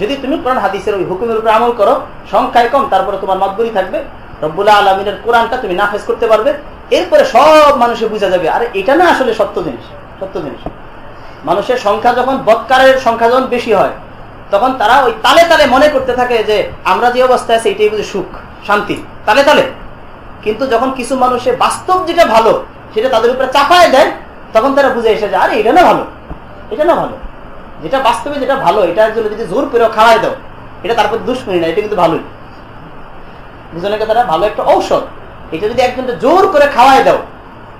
যদি তুমি কোরআন, হাদিসের ওই হুকুমের উপরে আমল করো, সংখ্যায় কম, তারপরে তোমার মাদবরি থাকবে। রব্বুল্লাহ আলমিনের কোরআনটা তুমি নাফেজ করতে পারবে। এরপরে সব মানুষে বোঝা যাবে, আরে এটা না আসলে সত্য জিনিস সত্য জিনিস। মানুষের সংখ্যা যখন বৎকারের সংখ্যা যখন বেশি হয়, তখন তারা ওই তালে তালে মনে করতে থাকে যে, আমরা যে অবস্থায় আছে, এটাই বুঝে সুখ, শান্তি, তালে তালে। কিন্তু যখন কিছু মানুষের বাস্তব যেটা ভালো, সেটা তাদের উপরে চাপায় দেয়, তখন তারা বুঝে এসে যায় আরে এটা না ভালো, এটা না ভালো। যেটা বাস্তবে যেটা ভালো এটা জন্য যদি জোর করে খাওয়াই দাও। এটা তারপর দুশ্মনী না, এটা কিন্তু ভালোই। বুঝলেন কথাটা? ভালো একটা ঔষধ। এটা যদি একজনকে জোর করে খাওয়াই দাও,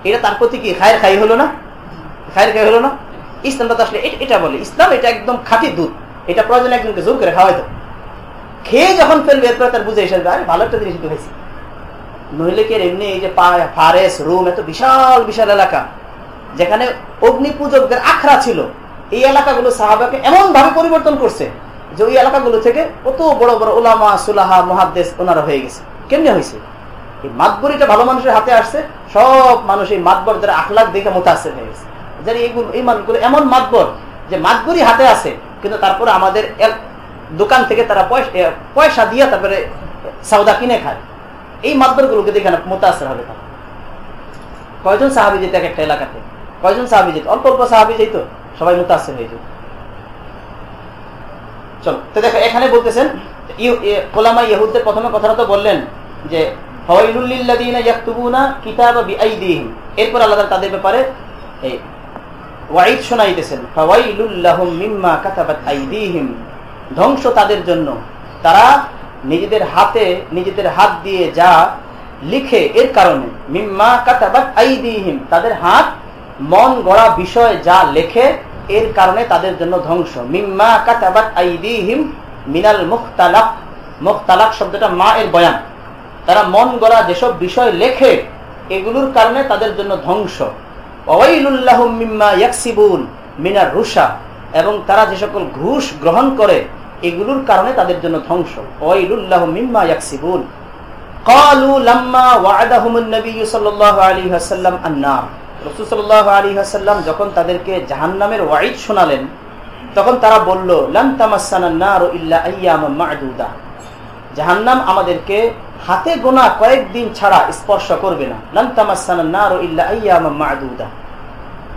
এটা তার প্রতি কি খায়ের খাই হলো না? খায়ের খাই হলো না? ইসলামটা তো আসলে এটা বলে, ইসলাম এটা একদম খাঁটি দুধ। এটা প্রয়োজন একজনকে জোর করে খাওয়াই দাও। খেয়ে যখন ফেলবে, এরপরে তার বুঝে এসে আরে ভালো একটা জিনিস হয়েছে। নইলে কি এমনি এই যে ফারেস, রুম, এত বিশাল বিশাল এলাকা, যেখানে অগ্নি পূজকদের আখড়া ছিল। এই এলাকাগুলো সাহাবাকে এমন ভাবে পরিবর্তন করছে যে ওই এলাকাগুলো থেকে কত বড় বড় ওলামা সুলাহা মহাদেশ ওনারা হয়ে গেছে। কেমনে হয়েছে? এই মাতবরিটা ভালো মানুষের হাতে আসছে, সব মানুষ এই মাতবরদের আখলাখ দেখে মোতাসের হয়ে গেছে। যে এইগুলো, এই মানুষগুলো এমন মাতবর যে মাতবরই হাতে আছে, কিন্তু তারপরে আমাদের দোকান থেকে তারা পয়সা পয়সা দিয়ে তারপরে সাউদা কিনে খায়। এই মাতবরগুলোকে দেখে মোতাসের হবে কয়জন সাহাবি যেত এক একটা এলাকাতে? কয়জন সাহাবি যেত? অল্প অল্প সাহাবি যেত। সবাই মুতাসের হয়ে যেত চলো, তো দেখো, এখানে বলতেছেন ওলামা ইহুদের প্রথমে কথাটা তো বললেন যে এরপর আল্লাহ তাদের ব্যাপারে ধ্বংস তাদের জন্য। তারা নিজেদের হাতে, নিজেদের হাত দিয়ে যা লিখে, এর কারণে, মিম্মা কাতাবাত আইদিহিম। তাদের হাত মন গড়া বিষয় যা লেখে এর কারণে তাদের জন্য ধ্বংস মিম্মা কাতাবাত আইদিহিম মিনাল মুখতালাক মুখতালাক শব্দটা মা এর বয়ান তারা মন গড়া যেসব বিষয় লেখে এগুলোর কারণে তাদের জন্য ধ্বংস মিনার রুষা এবং তারা যে সকল ঘুষ গ্রহণ করে এগুলোর কারণে তাদের জন্য ধ্বংস ওয়াইলুল্লাহ মিম্মা ইয়াকসিবুন قالوا لما وعدهم النبي صلى الله عليه وسلم النار রাসূল সাল্লাল্লাহু আলাইহি ওয়াসাল্লাম যখন তাদেরকে ওয়াইদ শোনালেন, তখন তারা জাহান্নাম আমাদেরকে হাতে গোনা কয়েকদিন ছাড়া স্পর্শ করবে না।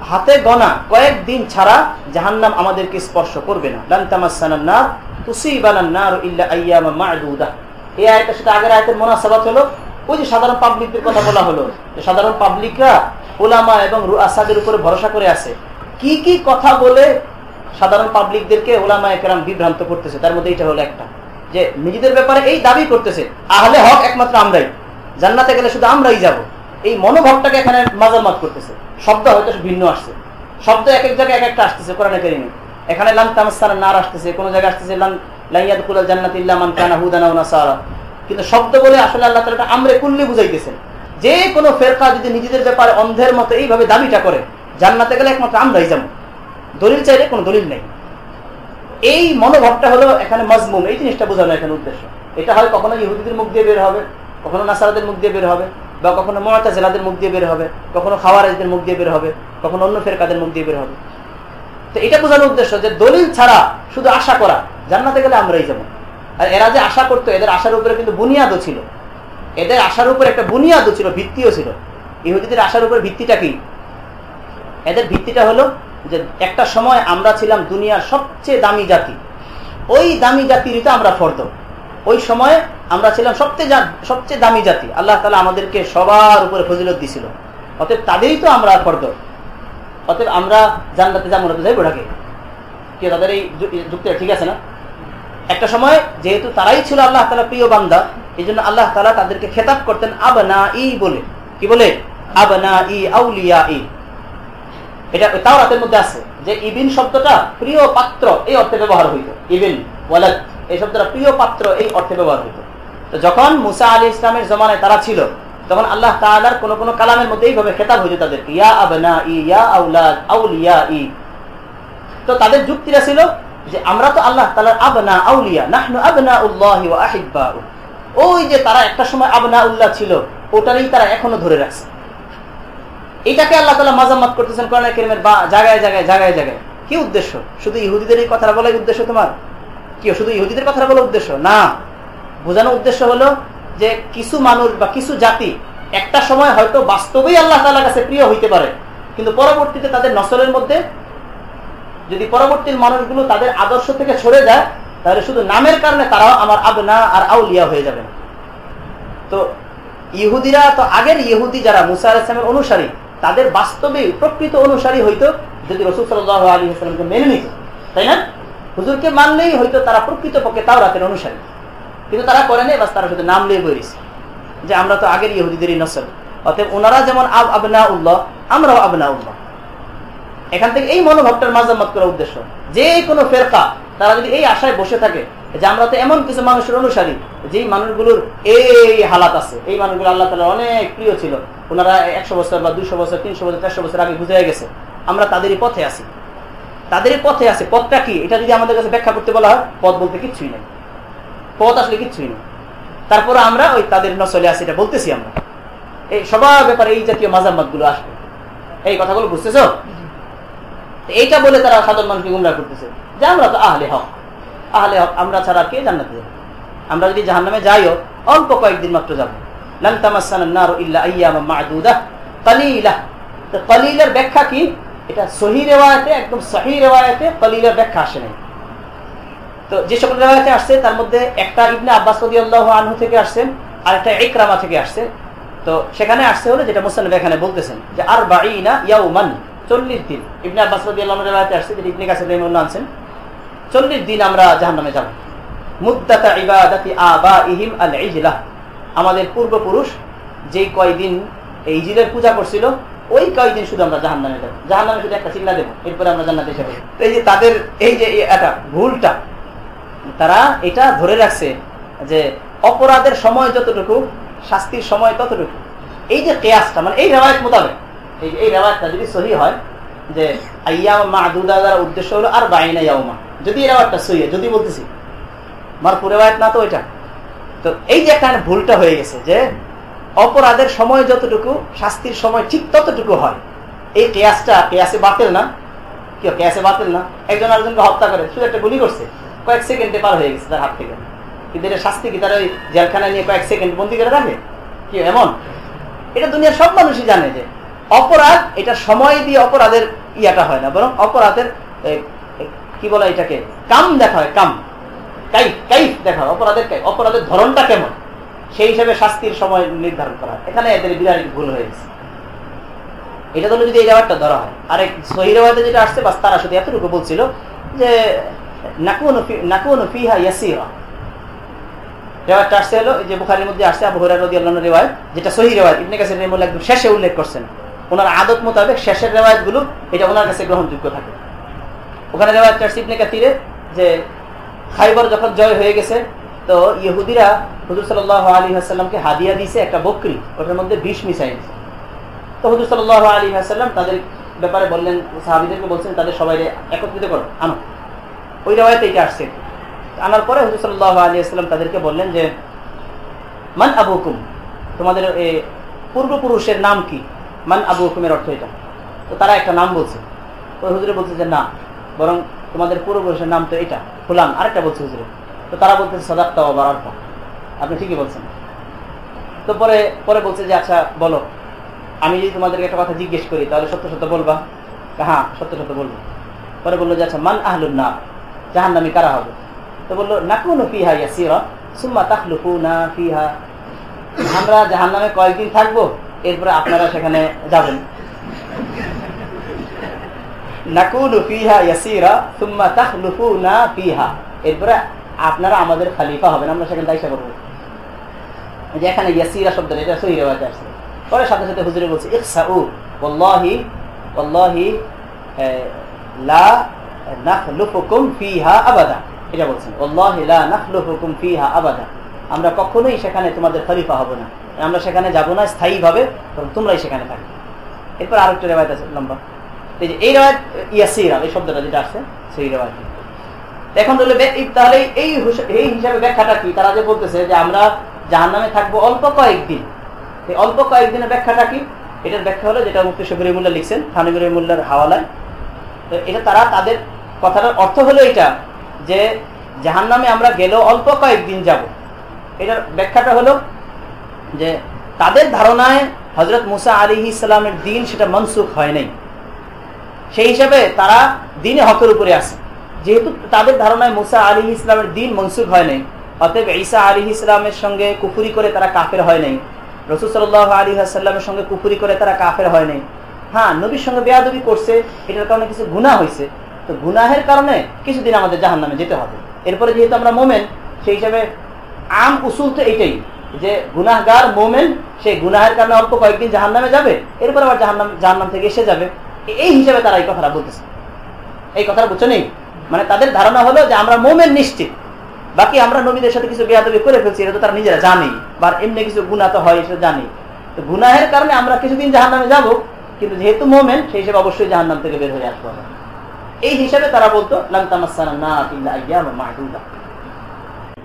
হাতে গোনা কয়েকদিন ছাড়া জাহান্নাম আমাদেরকে স্পর্শ করবে না। ইল্লা মোনাসাবাত হলো, ওই যে সাধারণ পাবলিকদের কথা বলা হলো সাধারণ পাবলিকরা ওলামা এবং আসাদের উপরে ভরসা করে আছে। কি কি কথা বলে সাধারণ পাবলিকদেরকে ওলামা একরাম বিভ্রান্ত করতেছে? তার মধ্যে এইটা হলো একটা। যে নিজেদের ব্যাপারে এই দাবি করতেছে, আহলে হক একমাত্র আমরাই। জান্নাতে গেলে শুধু আমরাই যাব। এই মনোভাবটাকে এখানে মাজামাত করতেছে। শব্দ হয়তো ভিন্ন আসছে। শব্দ এক এক জায়গায় এক একটা আসতেছে কোরআনে কারিমে। এখানে লান তামাস্তারা নার আসতেছে, কোন জায়গায় আসতেছে লান লাইয়াদুল জান্নাত ইল্লামান কানা হুদানা নাসারা। কিন্তু শব্দ বলে আসলে আল্লাহ তালা আমরে কুল্লি বুঝাইতেছেন। যে কোনো ফেরকা যদি নিজেদের ব্যাপারে অন্ধের মতো এইভাবে দাবিটা করে, জান্নাতে গেলে একমাত্র আমরাই যাব। দলিল চাইলে কোনো দলিল নেই। এই মনোভাবটা হলো এখানে মজমুম, এই জিনিসটা বোঝানো এখানে উদ্দেশ্য। এটা হয় কখনো ইহুদিদের মুখ দিয়ে বের হবে, কখনো নাসারাদের মুখ দিয়ে বের হবে, বা কখনো মমতা জেলাদের মুখ দিয়ে বের হবে, কখনো খাওয়ারাজদের মুখ দিয়ে বের হবে, কখনো অন্য ফেরকাদের মুখ দিয়ে বের হবে। তো এটা বোঝানোর উদ্দেশ্য যে দলিল ছাড়া শুধু আশা করা, জান্নাতে গেলে আমরাই যাব। আর এরা যে আশা করতো, এদের আশার উপরে কিন্তু বুনিয়াদও ছিল। এদের আশার উপর একটা বুনিয়াদও ছিল, ভিত্তিও ছিল। ইহুদিদের আশার উপর ভিত্তিটা কি? এদের ভিত্তিটা হলো যে একটা সময় আমরা ছিলাম দুনিয়ার সবচেয়ে দামি জাতি। ওই দামি জাতিরই তো আমরা ফর্দ। ওই সময় আমরা ছিলাম সবচেয়ে সবচেয়ে দামি জাতি। আল্লাহ তালা আমাদেরকে সবার উপরে ফজিলত দিছিল। অতএব তাদেরই তো আমরা ফর্দ। অতএব আমরা জানলাতে যাব না যাই ওটাকে কে তাদের এই যুক্তিটা ঠিক আছে না? একটা সময় যেহেতু তারাই ছিল আল্লাহ তালা প্রিয় বান্দা এই জন্য আল্লাহ তালা তাদেরকে খেতাব করতেন আবনা ই বলে। কি বলে? আবনা ই আউলিয়া ই এটা তাও রাতের মধ্যে আছে যে ইবিন শব্দটা প্রিয় পাত্র এই অর্থে ব্যবহার হইত। ইবিন, ওয়ালাদ, এই শব্দটা প্রিয় পাত্র এই অর্থে ব্যবহার হইত। তো যখন মুসা আলী ইসলামের জমানায় তারা ছিল, তখন আল্লাহ তালার কোন কোন কালামের মধ্যে এইভাবে খেতাব হইত তাদেরকে, ইয়া আবনা ই ইয়া আউলাদ আউলিয়া ই তো তাদের যুক্তিটা ছিল যে আমরা তো আল্লাহ তালার আবনা, আউলিয়া, নাহনু আবনা উল্লাহ আহিবা ওই যে তারা একটা সময় আবনা উল্লাহ ছিল, ওটারই তারা এখনও ধরে রাখছে। এটাকে আল্লাহ তালা মাজাম্মাত করতেছেন কোরআন কেরিমের বা জায়গায় জায়গায় জায়গায় জায়গায়। কি উদ্দেশ্য? শুধু ইহুদিদের এই কথাটা বলাই উদ্দেশ্য তোমার? কি, শুধু ইহুদিদের কথা বলা উদ্দেশ্য? না। বোঝানো উদ্দেশ্য হলো যে কিছু মানুষ বা কিছু জাতি একটা সময় হয়তো বাস্তবেই আল্লাহ তালার কাছে প্রিয় হইতে পারে, কিন্তু পরবর্তীতে তাদের নসলের মধ্যে যদি পরবর্তীর মানুষগুলো তাদের আদর্শ থেকে সরে যায়, তাহলে শুধু নামের কারণে তারাও আমার আবনা আর আউলিয়া হয়ে যাবে তো ইহুদিরা তো আগের ইহুদি যারা মুসা আলাইসলামের অনুসারী, তাদের বাস্তবে প্রকৃত অনুসারী হইতো যদি রসুল সাল্লাহ আলী হাসলামকে মেনে নিত, তাই না? হুজুরকে মানলেই হয়তো তারা প্রকৃত পক্ষে তাও রাতের অনুসারী। কিন্তু তারা করে নেই, বাস তারা শুধু নাম লিয়ে বইছে যে আমরা তো আগের ইহুদিদেরই নসল। অতএব ওনারা যেমন আব আবনা উল্লাহ আমরাও আবনা উল্লাহ এখান থেকে এই মনোভাবটার মাজাম্মত করার উদ্দেশ্য। যে কোনো ফেরকা, তারা যদি এই আশায় বসে থাকে যে আমরা তো এমন কিছু মানুষের অনুসারী যেই মানুষগুলোর এই হালাত আছে, এই মানুষগুলো আল্লাহ তালা অনেক প্রিয় ছিল, ওনারা একশো বছর বা দুশো বছর, তিনশো বছর, চারশো বছর আগে বুঝে গেছে, আমরা তাদেরই পথে আছি। তাদেরই পথে আছে, পথটা কি? এটা যদি আমাদের কাছে ব্যাখ্যা করতে বলা হয়, পথ বলতে কিচ্ছুই নেই। পথ আসলে কিচ্ছুই নেই। তারপরে আমরা ওই তাদের নসলে আছি, এটা বলতেছি আমরা। এই সবার ব্যাপারে এই জাতীয় মাজাম্মাতগুলো আসবে। এই কথাগুলো বুঝতেছ? এইটা বলে তারা সাধারণ মানুষকে গুমরা করতেছে। যে আমরা তো আহলে হক। আহলে হক, আমরা ছাড়া কে জান্নাতে যাব? আমরা যদি জাহান নামে যাইও, অল্প কয়েকদিন মাত্র যাব। কলিলের ব্যাখ্যা কি? এটা সহি রেওয়ায়তে, একদম সহি রেওয়ায়তে কলিলের ব্যাখ্যা আসে নাই। তো যে সকল রেওয়ায়তে আসছে, তার মধ্যে একটা ইবনে আব্বাস আনহু থেকে আসছেন আর একটা ইকরামা থেকে আসছে। তো সেখানে আসছে হলো যেটা মুসানব এখানে বলতেছেন যে আর বাঈনা ইয়াউমান। চল্লিশ দিন। ইবনে আব্বাস রেওয়ায়তে আসছে ইবনে রহিমুল্লাহ আনছেন। চল্লিশ দিন আমরা জাহান্নামে যাব। মুদ্দাতা ইবাদাতি আবা ইহিম আল ইজলাহ আমাদের পূর্বপুরুষ যেই কয়দিন এই ইজিলের পূজা করছিল, ওই কয়দিন শুধু আমরা জাহান নামে যাব। জাহান নামে শুধু একটা চিল্লা দেবো, এরপরে আমরা জান্নাতে এসে এই যে তাদের, এই যে এটা ভুলটা, তারা এটা ধরে রাখছে যে অপরাধের সময় যতটুকু, শাস্তির সময় ততটুকু। এই যে কেয়াসটা মানে এই রেওয়ায়ত মোতাবেক এই এই রেওয়ায়তটা যদি সহি হয় যে আইয়া মা দুদা দ্বারা উদ্দেশ্য হলো আর বাইনা ইয়াউমা। যদি এই রেওয়ায়তটা সহি যদি বলতেছি, মারফু রেওয়ায়ত না তো ওইটা তো এই যে একটা ভুলটা হয়ে গেছে যে অপরাধের সময় যতটুকু, শাস্তির সময় ঠিক ততটুকু হয়, এই কেয়াসটা, কেয়াসে বাতিল না? কি কেয়াসে বাতিল না? একজন আরেকজনকে হত্যা করে, শুধু একটা গুলি করছে, কয়েক সেকেন্ডে পার হয়ে গেছে তার হাত থেকে। কিন্তু এটা শাস্তি কি, তারা ওই জেলখানায় নিয়ে কয়েক সেকেন্ড বন্দি করে রাখে? কি এমন? এটা দুনিয়ার সব মানুষই জানে যে অপরাধ, এটা সময় দিয়ে অপরাধের ইয়াটা হয় না, বরং অপরাধের কি বলে এটাকে, কাম দেখা হয়, কাম। কাইফ কাইফ দেখা হয়, অপরাধের কাইফ, অপরাধের ধরনটা কেমন? সেই হিসাবে শাস্তির সময় নির্ধারণ করা এখানে এদের বিরাট ভুল হয়ে গেছে। এটা তো যদি এই ব্যাপারটা ধরা হয়, আরেক সহিরাবাদে যেটা আসছে, বাস তারা শুধু এতটুকু বলছিল যে রেওয়াজটা আসছে হলো যে বুখারির মধ্যে আসছে আবু যেটা সহি রেওয়াজ ইবনে কাছে শেষে উল্লেখ করছেন। ওনার আদত মোতাবেক শেষের রেওয়াজগুলো এটা ওনার কাছে গ্রহণযোগ্য থাকে। ওখানে রেওয়াজটা আসছে কাতিরে যে খাইবার যখন জয় হয়ে গেছে, তো ইহুদিরা হুজুর সাল আলী হাসাল্লামকে হাদিয়া দিয়েছে একটা বকরি, ওটার মধ্যে বিষ মিশাই দিছে। তো হুজুর সাল আলী হাসাল্লাম তাদের ব্যাপারে বললেন, সাহাবিদেরকে বলছেন, তাদের সবাই একত্রিত করো, আনো। ওই রেওয়ায়তে এটা আসছে। আনার পরে হুজুর সাল্লাহ আলী আসসালাম তাদেরকে বললেন যে, মান আবু হুকুম তোমাদের পূর্বপুরুষের নাম কি? মান আবু হুকুমের অর্থ এটা। তো তারা একটা নাম বলছে। তো হুজুরে বলছে যে না, বরং তোমাদের পূর্বপুরুষের নাম তো এটা, ফুলান, আরেকটা বলছে হুজুরে। তো তারা বলতেছে সদাক্তা বারার্থা আপনি ঠিকই বলছেন। তো পরে পরে বলছে যে আচ্ছা বলো। আমি যদি তোমাদেরকে একটা কথা জিজ্ঞেস করি, তাহলে সত্য সত্য বলবা? হ্যাঁ সত্য সত্য বলব। পরে বলল যে আচ্ছা মান আহলুন না জাহান নামি কারা হবে? তো বলল, নাকুনু ফিহা ইয়াসিরা, সুম্মা তাখলুকু না ফিহা। আমরা জাহান নামে কয়েকদিন থাকব এরপরে আপনারা সেখানে যাবেন। নাকুনু ফিহা ইয়াসিরা সুম্মা তাখলুকু না ফিহা। এরপরে আপনারা আমাদের খালিফা হবেন, আমরা সেখানে দায়িত্ব করব। যে এখানে ইয়াসিরা শব্দটা এটা সহি রেওয়াজে আসছে পরে সাথে সাথে হুজুরে বলছে ওয়াল্লাহি লা নাখলুফুকুম ফিহা আবাদা। এটা বলছেন আবাদা। আমরা কখনোই সেখানে তোমাদের খলিফা হব না। আমরা সেখানে যাব না স্থায়ীভাবে তোমরাই সেখানে থাকবে। এরপর আরেকটা রেওয়ায়ত আছে লম্বা এই যে, এই রেওয়ায়ত, ইয়াসিরা এই শব্দটা যেটা আসছে, সেই রেওয়ায়ত। এখন তাহলে তাহলে এই এই হিসাবে ব্যাখ্যাটা কি? তারা যে বলতেছে যে আমরা জাহান নামে থাকব অল্প কয়েকদিন। এই অল্প কয়েকদিনের ব্যাখ্যাটা কি? এটার ব্যাখ্যা হলো যেটা মুক্তি শফির রহিমুল্লাহ লিখছেন থানিবুর রহিমুল্লার হাওয়ালায়। তো এটা তারা তাদের কথাটার অর্থ হলো এটা যে জাহান নামে আমরা গেলেও অল্প কয়েকদিন যাব। এটার ব্যাখ্যাটা হলো যে তাদের ধারণায় হজরত মুসা আলী ইসলামের দিন সেটা মনসুখ হয় নাই। সেই হিসাবে তারা দিনে হকের উপরে আসে যেহেতু তাদের ধারণায় মুসা আলী ইসলামের দিন মনসুখ হয় নাই, অতএব ঈসা আলী ইসলামের সঙ্গে কুফুরি করে তারা কাফের হয় নাই। রসুল সাল্লাহ আলী আসাল্লামের সঙ্গে কুফুরি করে তারা কাফের হয় নাই। হ্যাঁ নবীর সঙ্গে বেয়াদবি করছে, এটার কারণে কিছু গুণা হয়েছে তো গুনাহের কারণে কিছুদিন আমাদের জাহান নামে যেতে হবে। এরপরে যেহেতু আমরা মোমেন, সেই হিসাবে আম উসুল তো এইটাই যে গুনাহগার মোমেন সেই গুনাহের কারণে অল্প কয়েকদিন জাহান নামে যাবে, এরপর আবার জাহান্নাম জাহান্নাম থেকে এসে যাবে। এই হিসাবে তারা এই কথাটা বলতেছে। এই কথাটা বুঝছ নেই? মানে তাদের ধারণা হলো যে আমরা মোমেন নিশ্চিত। বাকি আমরা নবীদের সাথে কিছু বেয়াদবি করে ফেলছি, এটা তো তারা নিজেরা জানি বা এমনি কিছু গুণা তো হয়, সেটা জানি তো গুনাহের কারণে আমরা কিছুদিন জাহান নামে যাব, কিন্তু যেহেতু মোমেন, সেই হিসেবে অবশ্যই জাহান নাম থেকে বের হয়ে আসব এই হিসাবে তারা বলতো না ইল্লা আইয়াম মাহদুদা